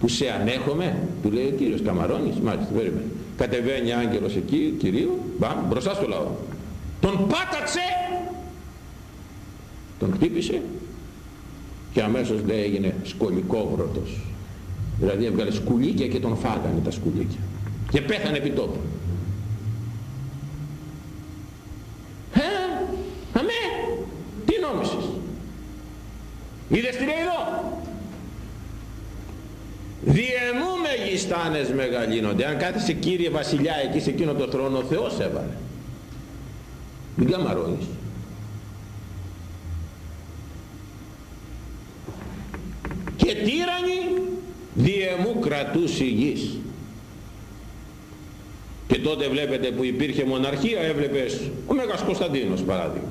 που σε ανέχομαι του λέει ο Κύριος καμαρώνεις μάλιστα περίμενε κατεβαίνει άγγελος εκεί Κυρίου μπαμ, μπροστά στο λαό. Τον πάταξε τον χτύπησε και αμέσως λέει έγινε σκολικόβρωτος δηλαδή έβγαλε σκουλίκια και τον φάγανε τα σκουλίκια. Και πέθανε επί τόπου. Ε, αμέ τι νόμισες. Είδες τι λέει εδώ; διαιμού μεγιστάνες μεγαλύνονται. Αν κάθεσαι Κύριε Βασιλιά εκεί σε εκείνο το θρόνο ο Θεός έβαλε. Μην καμαρώνεις. Και τύρανοι διαιμού κρατούς και τότε βλέπετε που υπήρχε μοναρχία έβλεπες ο Μέγας Κωνσταντίνος παράδειγμα.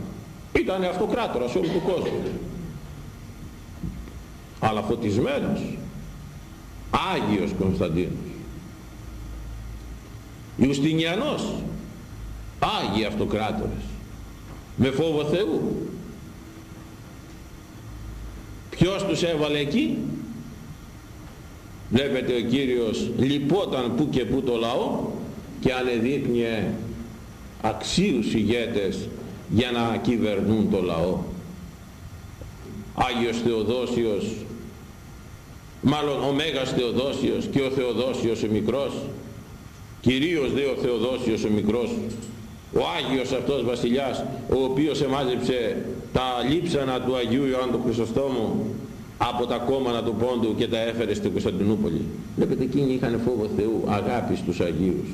Ήταν αυτοκράτορας όλου του κόσμου. Αλλά φωτισμένος. Άγιος Κωνσταντίνος. Ιουστινιανός. Άγιοι αυτοκράτορες. Με φόβο Θεού. Ποιος τους έβαλε εκεί; Βλέπετε ο Κύριος λυπόταν που και που το λαό και ανεδείπνιε αξίους ηγέτες για να κυβερνούν το λαό. Άγιος Θεοδόσιος μάλλον ο Μέγας Θεοδόσιος και ο Θεοδόσιος ο μικρός. Κυρίως δε ο Θεοδόσιος ο μικρός. Ο Άγιος αυτός βασιλιάς ο οποίος εμάζεψε τα λείψανα του Αγίου Ιωάννου του Χρυσοστόμου από τα κόμματα του πόντου και τα έφερε στην Κωνσταντινούπολη. Βλέπετε εκείνοι είχαν φόβο Θεού αγάπη στους Αγίους.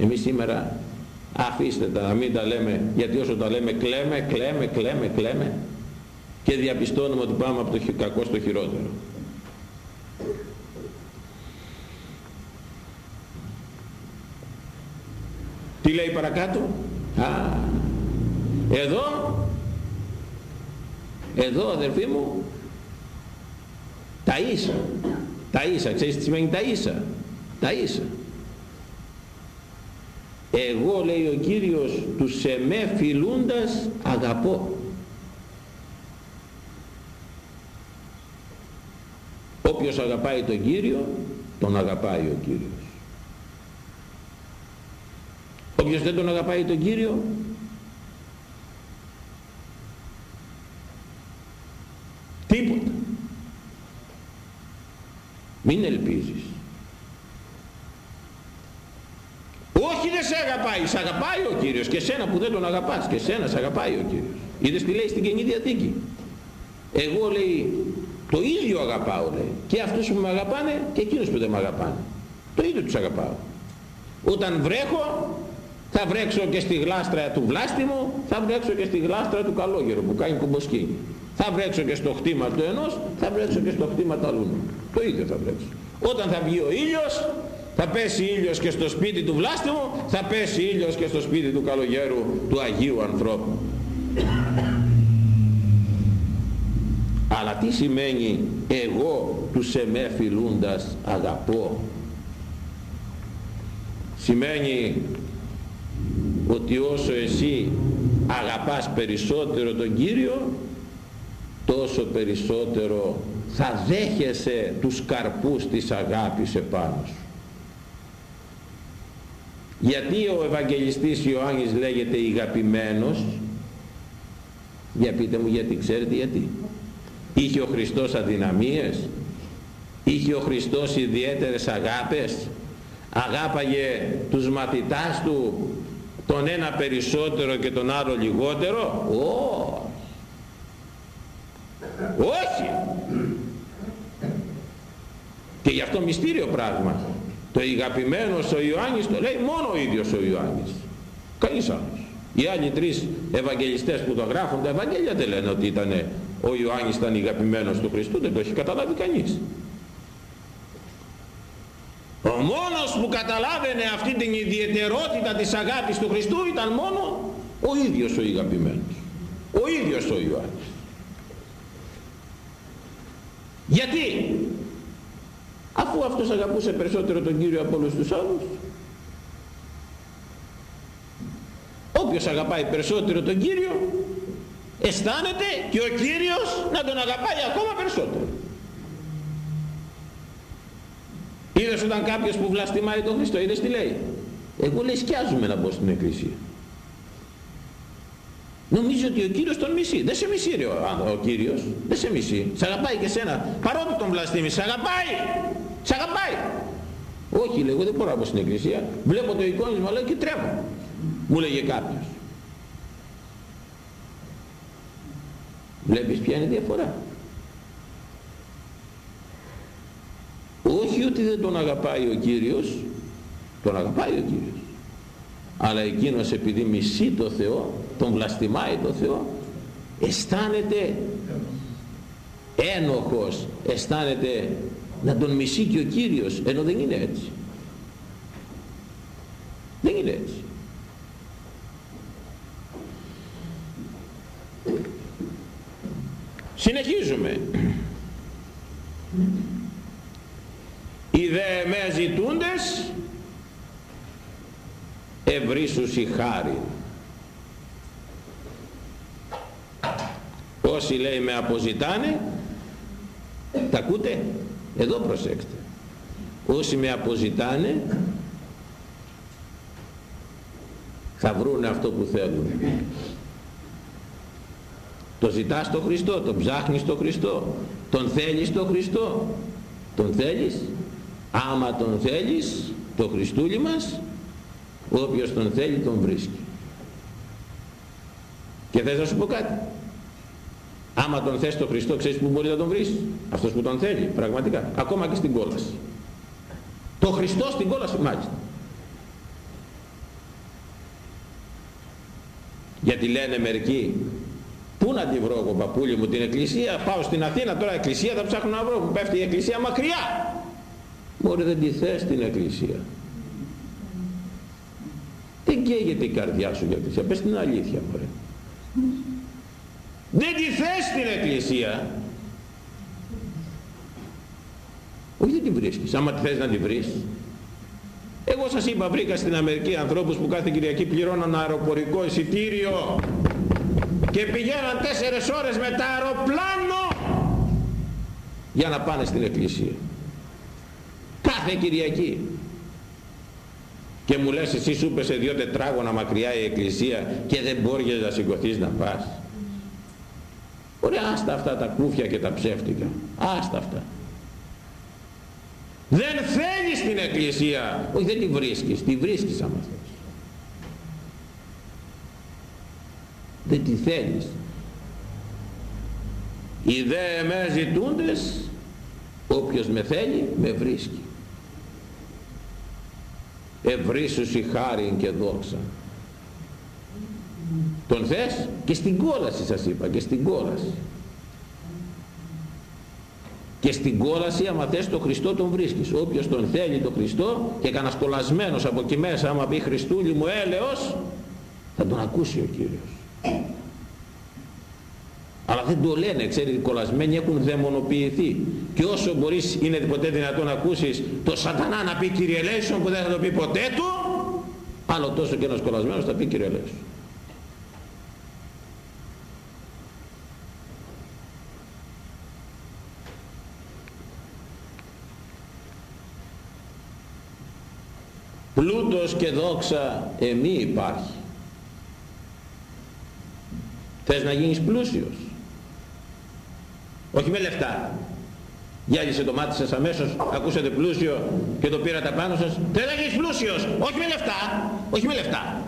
Εμείς σήμερα αφήστε τα να μην τα λέμε γιατί όσο τα λέμε κλαίμε, κλαίμε, κλαίμε, κλαίμε και διαπιστώνουμε ότι πάμε από το κακό στο χειρότερο τι λέει παρακάτω; Α, εδώ εδώ αδερφοί μου τα ίσα τα ίσα ξέρεις τι σημαίνει τα ίσα; Τα ίσα. Εγώ λέει ο Κύριος τους σε με φιλούντας αγαπώ όποιος αγαπάει τον Κύριο τον αγαπάει ο Κύριος. Όποιος δεν τον αγαπάει τον Κύριο τίποτα. Μην ελπίζεις. Όχι δεν σε αγαπάει σε αγαπάει ο Κύριος. Και σένα που δεν τον αγαπάς και σένα σε αγαπάει ο Κύριος. Είδες τι λέει στην Καινή Διαθήκη; Εγώ λέει το ίδιο αγαπάω λέει και αυτούς που με αγαπάνε και εκείνους που δεν με αγαπάνε. Το ίδιο τους αγαπάω. Όταν βρέχω θα βρέξω και στη γλάστρα του βλάστημου θα βρέξω και στη γλάστρα του καλόγερου που κάνει κουμποσκή. Θα βρέξω και στο χτήμα του ενός θα βρέξω και στο χτήμα του άλλου το ίδιο θα βρέξω. Όταν θα βγει ο ήλιος θα πέσει ήλιος και στο σπίτι του βλάστημου θα πέσει ήλιος και στο σπίτι του καλογέρου του Αγίου ανθρώπου αλλά τι σημαίνει εγώ τους εμέ φιλούντας αγαπώ σημαίνει ότι όσο εσύ αγαπάς περισσότερο τον Κύριο τόσο περισσότερο θα δέχεσαι τους καρπούς της αγάπης επάνω σου. Γιατί ο Ευαγγελιστής Ιωάννης λέγεται ηγαπημένος για πείτε μου γιατί ξέρετε γιατί; Είχε ο Χριστός αδυναμίες; Είχε ο Χριστός ιδιαίτερες αγάπες; Αγάπαγε τους μαθητάς του τον ένα περισσότερο και τον άλλο λιγότερο; Όχι. Και γι' αυτό μυστήριο πράγμα. Το ηγαπημένος ο Ιωάννης το λέει μόνο ο ίδιος ο Ιωάννης. Κανείς άλλος. Οι άλλοι τρεις Ευαγγελιστές που το γράφουν τα Ευαγγέλια δεν λένε ότι ήταν ο Ιωάννης ήταν ηγαπημένος του Χριστού δεν το έχει καταλάβει κανείς. Ο μόνος που καταλάβαινε αυτή την ιδιαιτερότητα της αγάπης του Χριστού ήταν μόνο ο ίδιος ο ηγαπημένος. Ο ίδιος ο Ιωάννης. Γιατί; Αφού αυτός αγαπούσε περισσότερο τον Κύριο από όλους τους άλλους. Όποιος αγαπάει περισσότερο τον Κύριο αισθάνεται και ο Κύριος να τον αγαπάει ακόμα περισσότερο είδες όταν κάποιος που βλαστημάει τον Χριστό είδες τι λέει; Εγώ λέει σκιάζομαι να μπω στην εκκλησία Νομίζει ότι ο Κύριος τον μισεί. Δεν σε μισεί ρε ο, ο Κύριος. Δεν σε μισεί. Σε αγαπάει και σένα. Παρότι τον βλαστήμει. Σε αγαπάει. Σε αγαπάει. Όχι λέει εγώ δεν μπορώ να μπω στην εκκλησία. Βλέπω το εικόνισμα λέω και τρέμω. Μου λέγε κάποιος. Βλέπεις ποια είναι η διαφορά. Όχι ότι δεν τον αγαπάει ο Κύριος. Τον αγαπάει ο Κύριος. Αλλά εκείνος επειδή μισεί το Θεό τον βλαστημάει το Θεό αισθάνεται ένοχος αισθάνεται να τον μισεί και ο Κύριος ενώ δεν είναι έτσι δεν είναι έτσι συνεχίζουμε. Οι δε με ζητούντες ευρύσουσι χάρη. Όσοι λέει με αποζητάνε τα ακούτε; Εδώ προσέξτε. Όσοι με αποζητάνε θα βρουν αυτό που θέλουν το ζητάς το Χριστό, τον ψάχνεις το Χριστό τον θέλεις το Χριστό. Τον θέλεις; Άμα τον θέλεις το Χριστούλη μας όποιος τον θέλει τον βρίσκει. Και θες να σου πω κάτι; Άμα τον θες το Χριστό ξέρεις που μπορεί να τον βρεις; Αυτός που τον θέλει πραγματικά. Ακόμα και στην κόλαση. Το Χριστό στην κόλαση μάλιστα. Γιατί λένε μερικοί πού να τη βρω εγώ παππούλη μου την εκκλησία; Πάω στην Αθήνα τώρα εκκλησία θα ψάχνω να βρω. Που πέφτει η εκκλησία μακριά. Μπορεί δεν τη θες την εκκλησία. Δεν καίγεται η καρδιά σου για εκκλησία. Πες την αλήθεια μωρέ. Δεν τη θες την εκκλησία. Όχι δεν τη βρίσκεις. Άμα τη θες να τη βρεις. Εγώ σας είπα βρήκα στην Αμερική ανθρώπους που κάθε Κυριακή πληρώναν αεροπορικό εισιτήριο και πηγαίναν τέσσερες ώρες με τα αεροπλάνο για να πάνε στην εκκλησία. Κάθε Κυριακή. Και μου λες εσύ σου σε δυο τετράγωνα μακριά η εκκλησία και δεν μπορείς να σηκωθείς να πας. Ωραία άστα αυτά τα κούφια και τα ψεύτικα. Άστα αυτά. Δεν θέλεις την εκκλησία. Όχι δεν τη βρίσκεις. Τη βρίσκεις άμα θες δεν τη θέλεις. Οι δε εμέ ζητούντες όποιος με θέλει με βρίσκει. Ευρύσουσι χάριν και δόξα. Τον θες και στην κόλαση σας είπα και στην κόλαση. Και στην κόλαση άμα θες τον Χριστό τον βρίσκεις. Όποιος τον θέλει τον Χριστό και κανένας κολλασμένος από εκεί μέσα άμα πει Χριστούλη μου έλεος θα τον ακούσει ο Κύριος αλλά δεν το λένε ξέρετε οι κολλασμένοι έχουν δαιμονοποιηθεί. Και όσο μπορείς είναι ποτέ δυνατόν να ακούσεις το σατανά να πει Κύριε που δεν θα το πει ποτέ του άλλο τόσο και ένας κολλασμένος θα πει Κύριε πλούτος και δόξα εμή υπάρχει. Θες να γίνεις πλούσιος όχι με λεφτά. Γυάλισε το μάτι σας αμέσως ακούσατε πλούσιο και το πήρατε πάνω σας. Θες να γίνεις πλούσιος. Όχι με λεφτά. Όχι με λεφτά.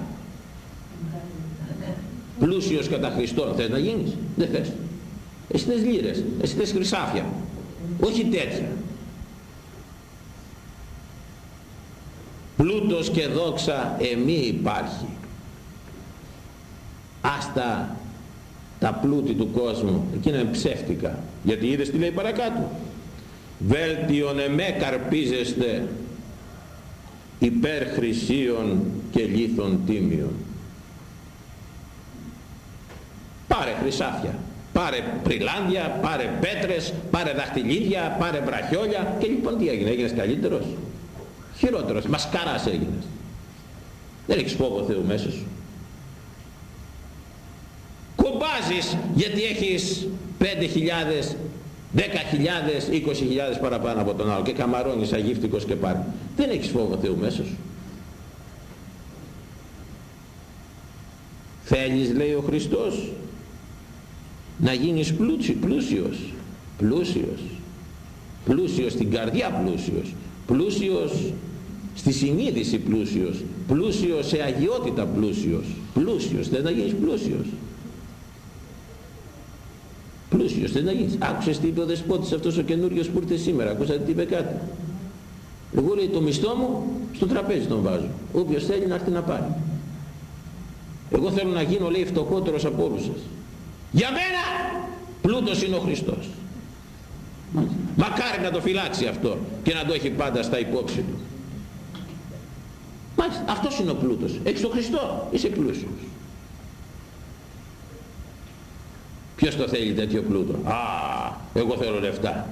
Πλούσιος κατά Χριστόν θες να γίνεις; Δεν θες. Εσύ θες λίρες εσύ θες χρυσάφια. Όχι τέτοια. Πλούτος και δόξα εμή υπάρχει. Άστα τα πλούτη του κόσμου. Εκείνα είναι ψεύτικα γιατί είδες τι λέει παρακάτω. Βέλτιον εμέ καρπίζεστε υπέρ χρυσίων και λίθων τίμιων πάρε χρυσάφια πάρε πριλάνδια, πάρε πέτρες, πάρε δαχτυλίδια, πάρε βραχιόλια και λοιπόν τι έγινε, έγινες καλύτερος. Χειρότερος, μασκαράς έγινες. Δεν έχεις φόβο Θεού μέσα σου. Κομπάζεις γιατί έχεις 5.000 10.000, 20.000 παραπάνω από τον άλλο. Και καμαρώνεις αγύφτικος και πάρει. Δεν έχεις φόβο Θεού μέσα σου. Θέλεις λέει ο Χριστός να γίνεις πλούσιος, πλούσιος, πλούσιος, πλούσιος στην καρδιά πλούσιος, πλούσιος στη συνείδηση πλούσιος, πλούσιος σε αγιότητα πλούσιος, πλούσιος, θέλεις να γίνεις πλούσιος πλούσιος θες να γίνεις. Άκουσες τι είπε ο δεσπότης αυτός ο καινούριος που ήρθε σήμερα. Ακούσατε τι είπε κάτι. Εγώ λέει το μισθό μου στο τραπέζι τον βάζω. Όποιος θέλει να έρθει να πάρει. Εγώ θέλω να γίνω λέει φτωχότερος από όλους σας. Για μένα πλούτος είναι ο Χριστός. Μακάρι να το φυλάξει αυτό και να το έχει πάντα στα υπόψη του. Μάλιστα. Αυτός είναι ο πλούτος. Έχεις τον Χριστό. Είσαι πλούσιος ποιος το θέλει τέτοιο πλούτο; Α εγώ θέλω λεφτά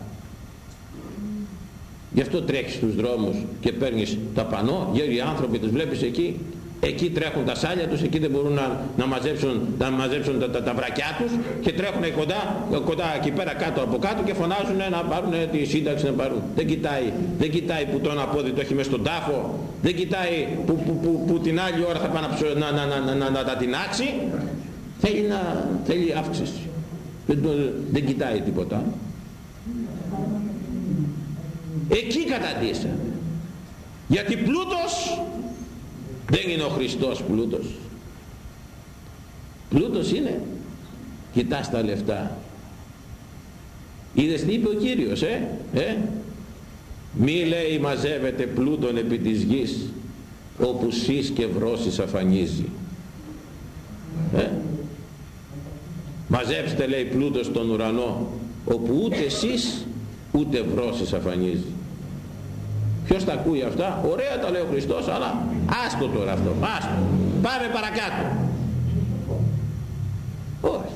γι' αυτό τρέχεις στους δρόμους και παίρνεις τα πανό γέροι άνθρωποι τους βλέπεις εκεί εκεί τρέχουν τα σάλια τους, εκεί δεν μπορούν να, να μαζέψουν, να μαζέψουν τα, τα, τα βρακιά τους και τρέχουν κοντά, κοντά εκεί πέρα κάτω από κάτω και φωνάζουν να πάρουν τη σύνταξη να πάρουν. Δεν κοιτάει, δεν κοιτάει που τον απόδει το έχει μέσα στον τάφο, δεν κοιτάει που, που, που, που την άλλη ώρα θα πάει να, να, να, να, να, να τα τεινάξει. Θέλει, να, θέλει αύξηση. Δεν, δεν κοιτάει τίποτα. Εκεί καταντήσαμε. Γιατί πλούτος δεν είναι ο Χριστός πλούτος. Πλούτος είναι. Κοιτάς τα λεφτά. Είδες τι είπε ο Κύριος, ε, ε; Μη λέει μαζεύεται πλούτον επί της γης, όπου σεις και βρώσεις αφανίζει. Ε; Μαζέψτε λέει πλούτος στον ουρανό, όπου ούτε εσείς ούτε βρώσεις αφανίζει. Ποιος τα ακούει αυτά, ωραία τα λέει ο Χριστός, αλλά άστο τώρα αυτό, άστο. Πάμε παρακάτω. Όχι.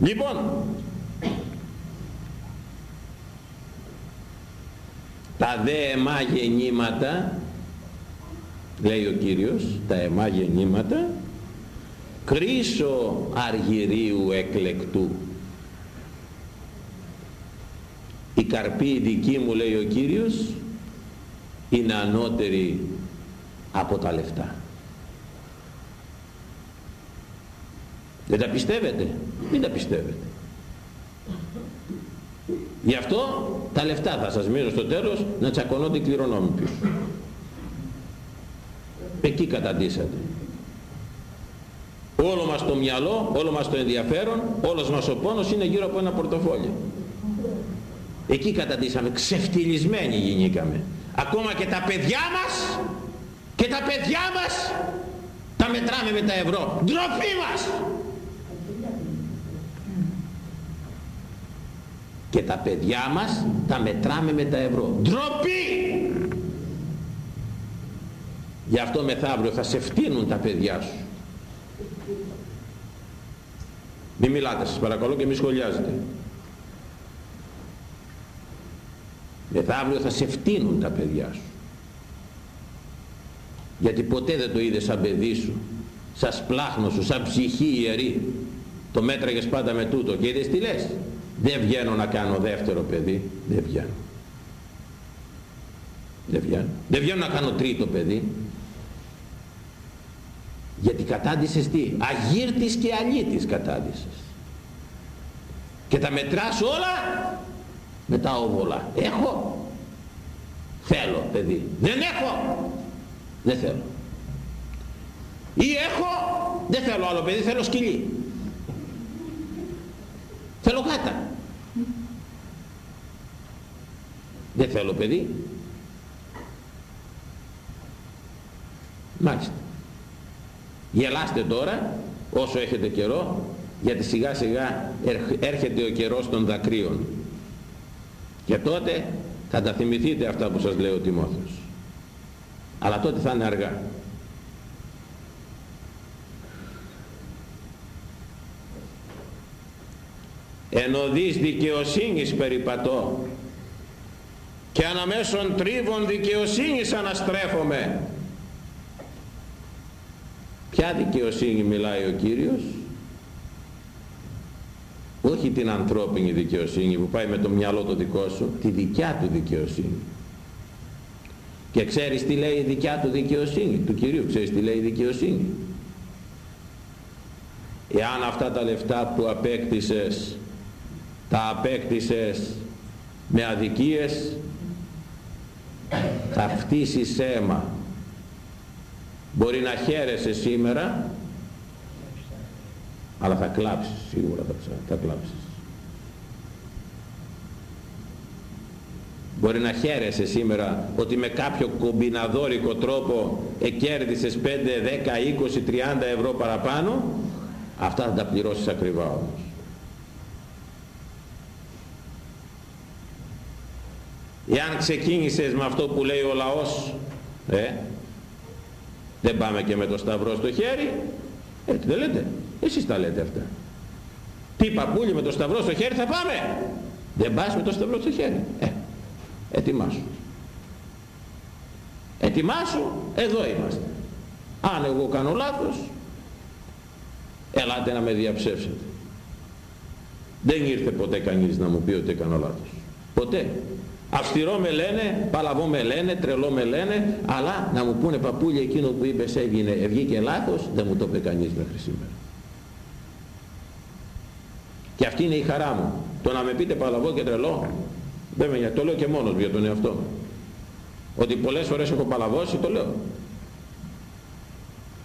Λοιπόν, τα δε εμά γεννήματα, λέει ο Κύριος, τα εμά γεννήματα, κρίσο αργυρίου εκλεκτού. Η καρπή δική μου λέει ο Κύριος είναι ανώτερη από τα λεφτά. Δεν τα πιστεύετε; Μην τα πιστεύετε. Γι' αυτό τα λεφτά θα σας μείνω στο τέλος να τσακωνόνται κληρονόμοι πίσω εκεί καταντήσατε όλο μας το μυαλό όλο μας το ενδιαφέρον όλος μας ο πόνος είναι γύρω από ένα πορτοφόλι. Εκεί καταντήσαμε ξεφτυλισμένοι γινήκαμε ακόμα και τα παιδιά μας και τα παιδιά μας τα μετράμε με τα ευρώ. Ντροπή μας! Και τα παιδιά μας τα μετράμε με τα ευρώ. Ντροπή! Γι' αυτό μεθαύριο θα σε φτύνουν τα παιδιά σου μην μιλάτε σας παρακαλώ και μη σχολιάζετε. Μεθαύριο θα σε φτύνουν τα παιδιά σου. Γιατί ποτέ δεν το είδες σαν παιδί σου σαν σπλάχνο σου, σαν ψυχή ιερή. Το μέτραγες πάντα με τούτο και είδες τι λες. Δεν βγαίνω να κάνω δεύτερο παιδί. Δεν βγαίνω. Δεν βγαίνω. Δεν βγαίνω να κάνω τρίτο παιδί γιατί κατάντησες τι; Αγύρτης και αλήτης κατάντησες. Και τα μετράς όλα με τα όβολα. Έχω; Θέλω παιδί. Δεν έχω; Δεν θέλω. Ή έχω; Δεν θέλω άλλο παιδί. Θέλω σκυλί. Θέλω γάτα. Δεν θέλω παιδί. Μάλιστα γελάστε τώρα όσο έχετε καιρό γιατί σιγά σιγά έρχεται ο καιρός των δακρύων. Και τότε θα τα θυμηθείτε αυτά που σας λέει ο Τιμόθεος. Αλλά τότε θα είναι αργά. Ενωδείς δικαιοσύνης περιπατώ και αναμέσων τρίβων δικαιοσύνης αναστρέφομαι ποια δικαιοσύνη μιλάει ο Κύριος; Όχι την ανθρώπινη δικαιοσύνη που πάει με το μυαλό το δικό σου τη δικιά του δικαιοσύνη. Και ξέρεις τι λέει η δικιά του δικαιοσύνη; Του Κυρίου ξέρεις τι λέει η δικαιοσύνη; Εάν αυτά τα λεφτά που απέκτησες τα απέκτησες με αδικίες θα φτύσεις αίμα μπορεί να χαίρεσαι σήμερα αλλά θα κλάψεις σίγουρα θα, θα κλάψεις. Μπορεί να χαίρεσαι σήμερα ότι με κάποιο κομπιναδόρικο τρόπο εκέρδισες 5, 10, 20, 30 ευρώ παραπάνω αυτά θα τα πληρώσεις ακριβά όμως. Εάν ξεκίνησες με αυτό που λέει ο λαός ε, δεν πάμε και με το σταυρό στο χέρι. Έτσι δεν λέτε. Εσείς τα λέτε αυτά. Τι παππούλι με το σταυρό στο χέρι θα πάμε. Δεν πας με το σταυρό στο χέρι. Ε, ετοιμάσου. Ετοιμάσου εδώ είμαστε. Αν εγώ κάνω λάθος ελάτε να με διαψεύσετε. Δεν ήρθε ποτέ κανείς να μου πει ότι έκανα λάθος. Ποτέ αυστηρό με λένε, παλαβό με λένε, τρελό με λένε αλλά να μου πούνε παππούλια εκείνο που είπες έγινε, βγήκε λάθος δεν μου το είπε κανείς μέχρι σήμερα. Και αυτή είναι η χαρά μου. Το να με πείτε παλαβό και τρελό δεν με το λέω και μόνος για τον εαυτό μου. Ότι πολλές φορές έχω παλαβώσει το λέω.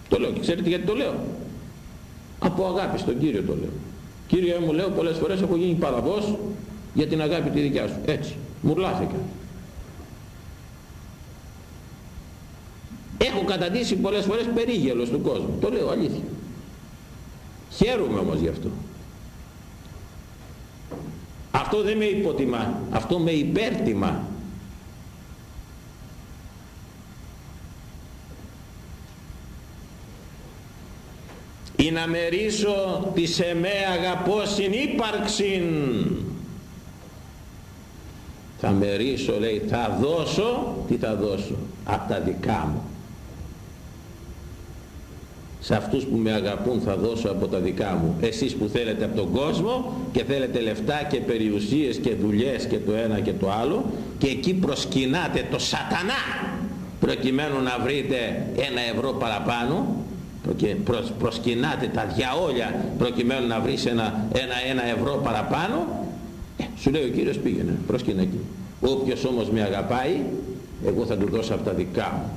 Το λέω και ξέρετε γιατί το λέω. Από αγάπη στον Κύριο το λέω. Κύριε μου λέω πολλές φορές έχω γίνει παλαβός για την αγάπη τη δικιά σου. Έτσι μουρλάθηκα. Έχω καταντήσει πολλές φορές περίγελος του κόσμου. Το λέω αλήθεια. Χαίρομαι όμως γι' αυτό. Αυτό δεν με υποτιμά. Αυτό με υπέρτιμα. Ή να μερίσω τη εμέ αγαπώ συνύπαρξην θα μερίσω λέει θα δώσω τι θα δώσω από τα δικά μου σε αυτούς που με αγαπούν θα δώσω από τα δικά μου. Εσείς που θέλετε από τον κόσμο και θέλετε λεφτά και περιουσίες και δουλειές και το ένα και το άλλο και εκεί προσκυνάτε το σατανά προκειμένου να βρείτε ένα ευρώ παραπάνω και προσκυνάτε τα διαόλια προκειμένου να βρεις ένα, ένα, ένα ευρώ παραπάνω ε, σου λέει ο Κύριος πήγαινε προσκυνά εκεί. Όποιος όμως με αγαπάει εγώ θα του δώσω από τα δικά μου.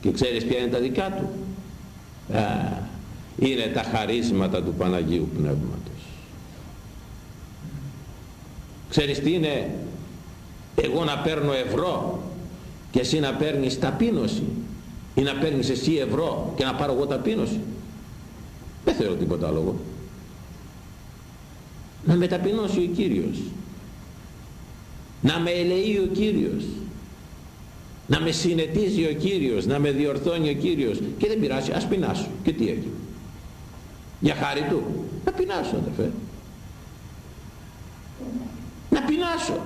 Και ξέρεις ποια είναι τα δικά του; Α, είναι τα χαρίσματα του Παναγίου Πνεύματος. Ξέρεις τι είναι; Εγώ να παίρνω ευρώ και εσύ να παίρνεις ταπείνωση. Ή να παίρνεις εσύ ευρώ και να πάρω εγώ ταπείνωση. Δεν θέλω τίποτα άλλο να με ταπεινώσει ο Κύριος. Να με ελεεί ο Κύριος. Να με συνετίζει ο Κύριος. Να με διορθώνει ο Κύριος. Και δεν πειράζει ας πεινάσω. Και τι έγινε. Για χάρη του. Να πεινάσω αδερφέ. Να πεινάσω.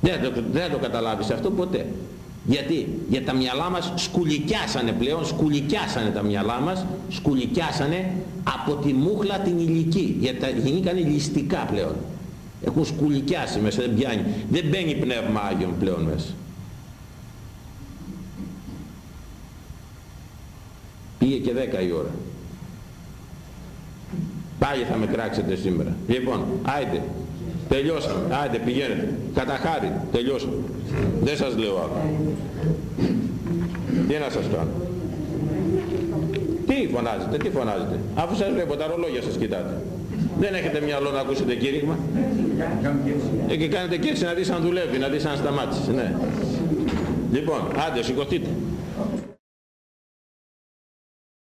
Δεν το, δεν το καταλάβεις αυτό ποτέ γιατί, για τα μυαλά μας σκουλικιάσανε πλέον, σκουλικιάσανε τα μυαλά μας, σκουλικιάσανε από τη μούχλα την ηλική, γιατί τα γίνηκαν ληστικά πλέον. Έχουν σκουλικιάσει μέσα, δεν πιάνει, δεν μπαίνει πνεύμα Άγιον πλέον μέσα. Πήγε και δέκα η ώρα. Πάλι θα με κράξετε σήμερα. Λοιπόν, άιτε, τελειώσαμε, άιτε πηγαίνετε. Κατά χάρη, τελειώσαμε. Δεν σας λέω άλλο. Τι να σας κάνω. Τι φωνάζετε, τι φωνάζετε. Αφού σας βλέπω τα ρολόγια σας κοιτάτε. Δεν έχετε μυαλό να ακούσετε κήρυγμα; Ε, και κάνετε και έτσι να δεις αν δουλεύει, να δεις αν σταμάτησε. Ναι. Λοιπόν, άντε σηκωθείτε.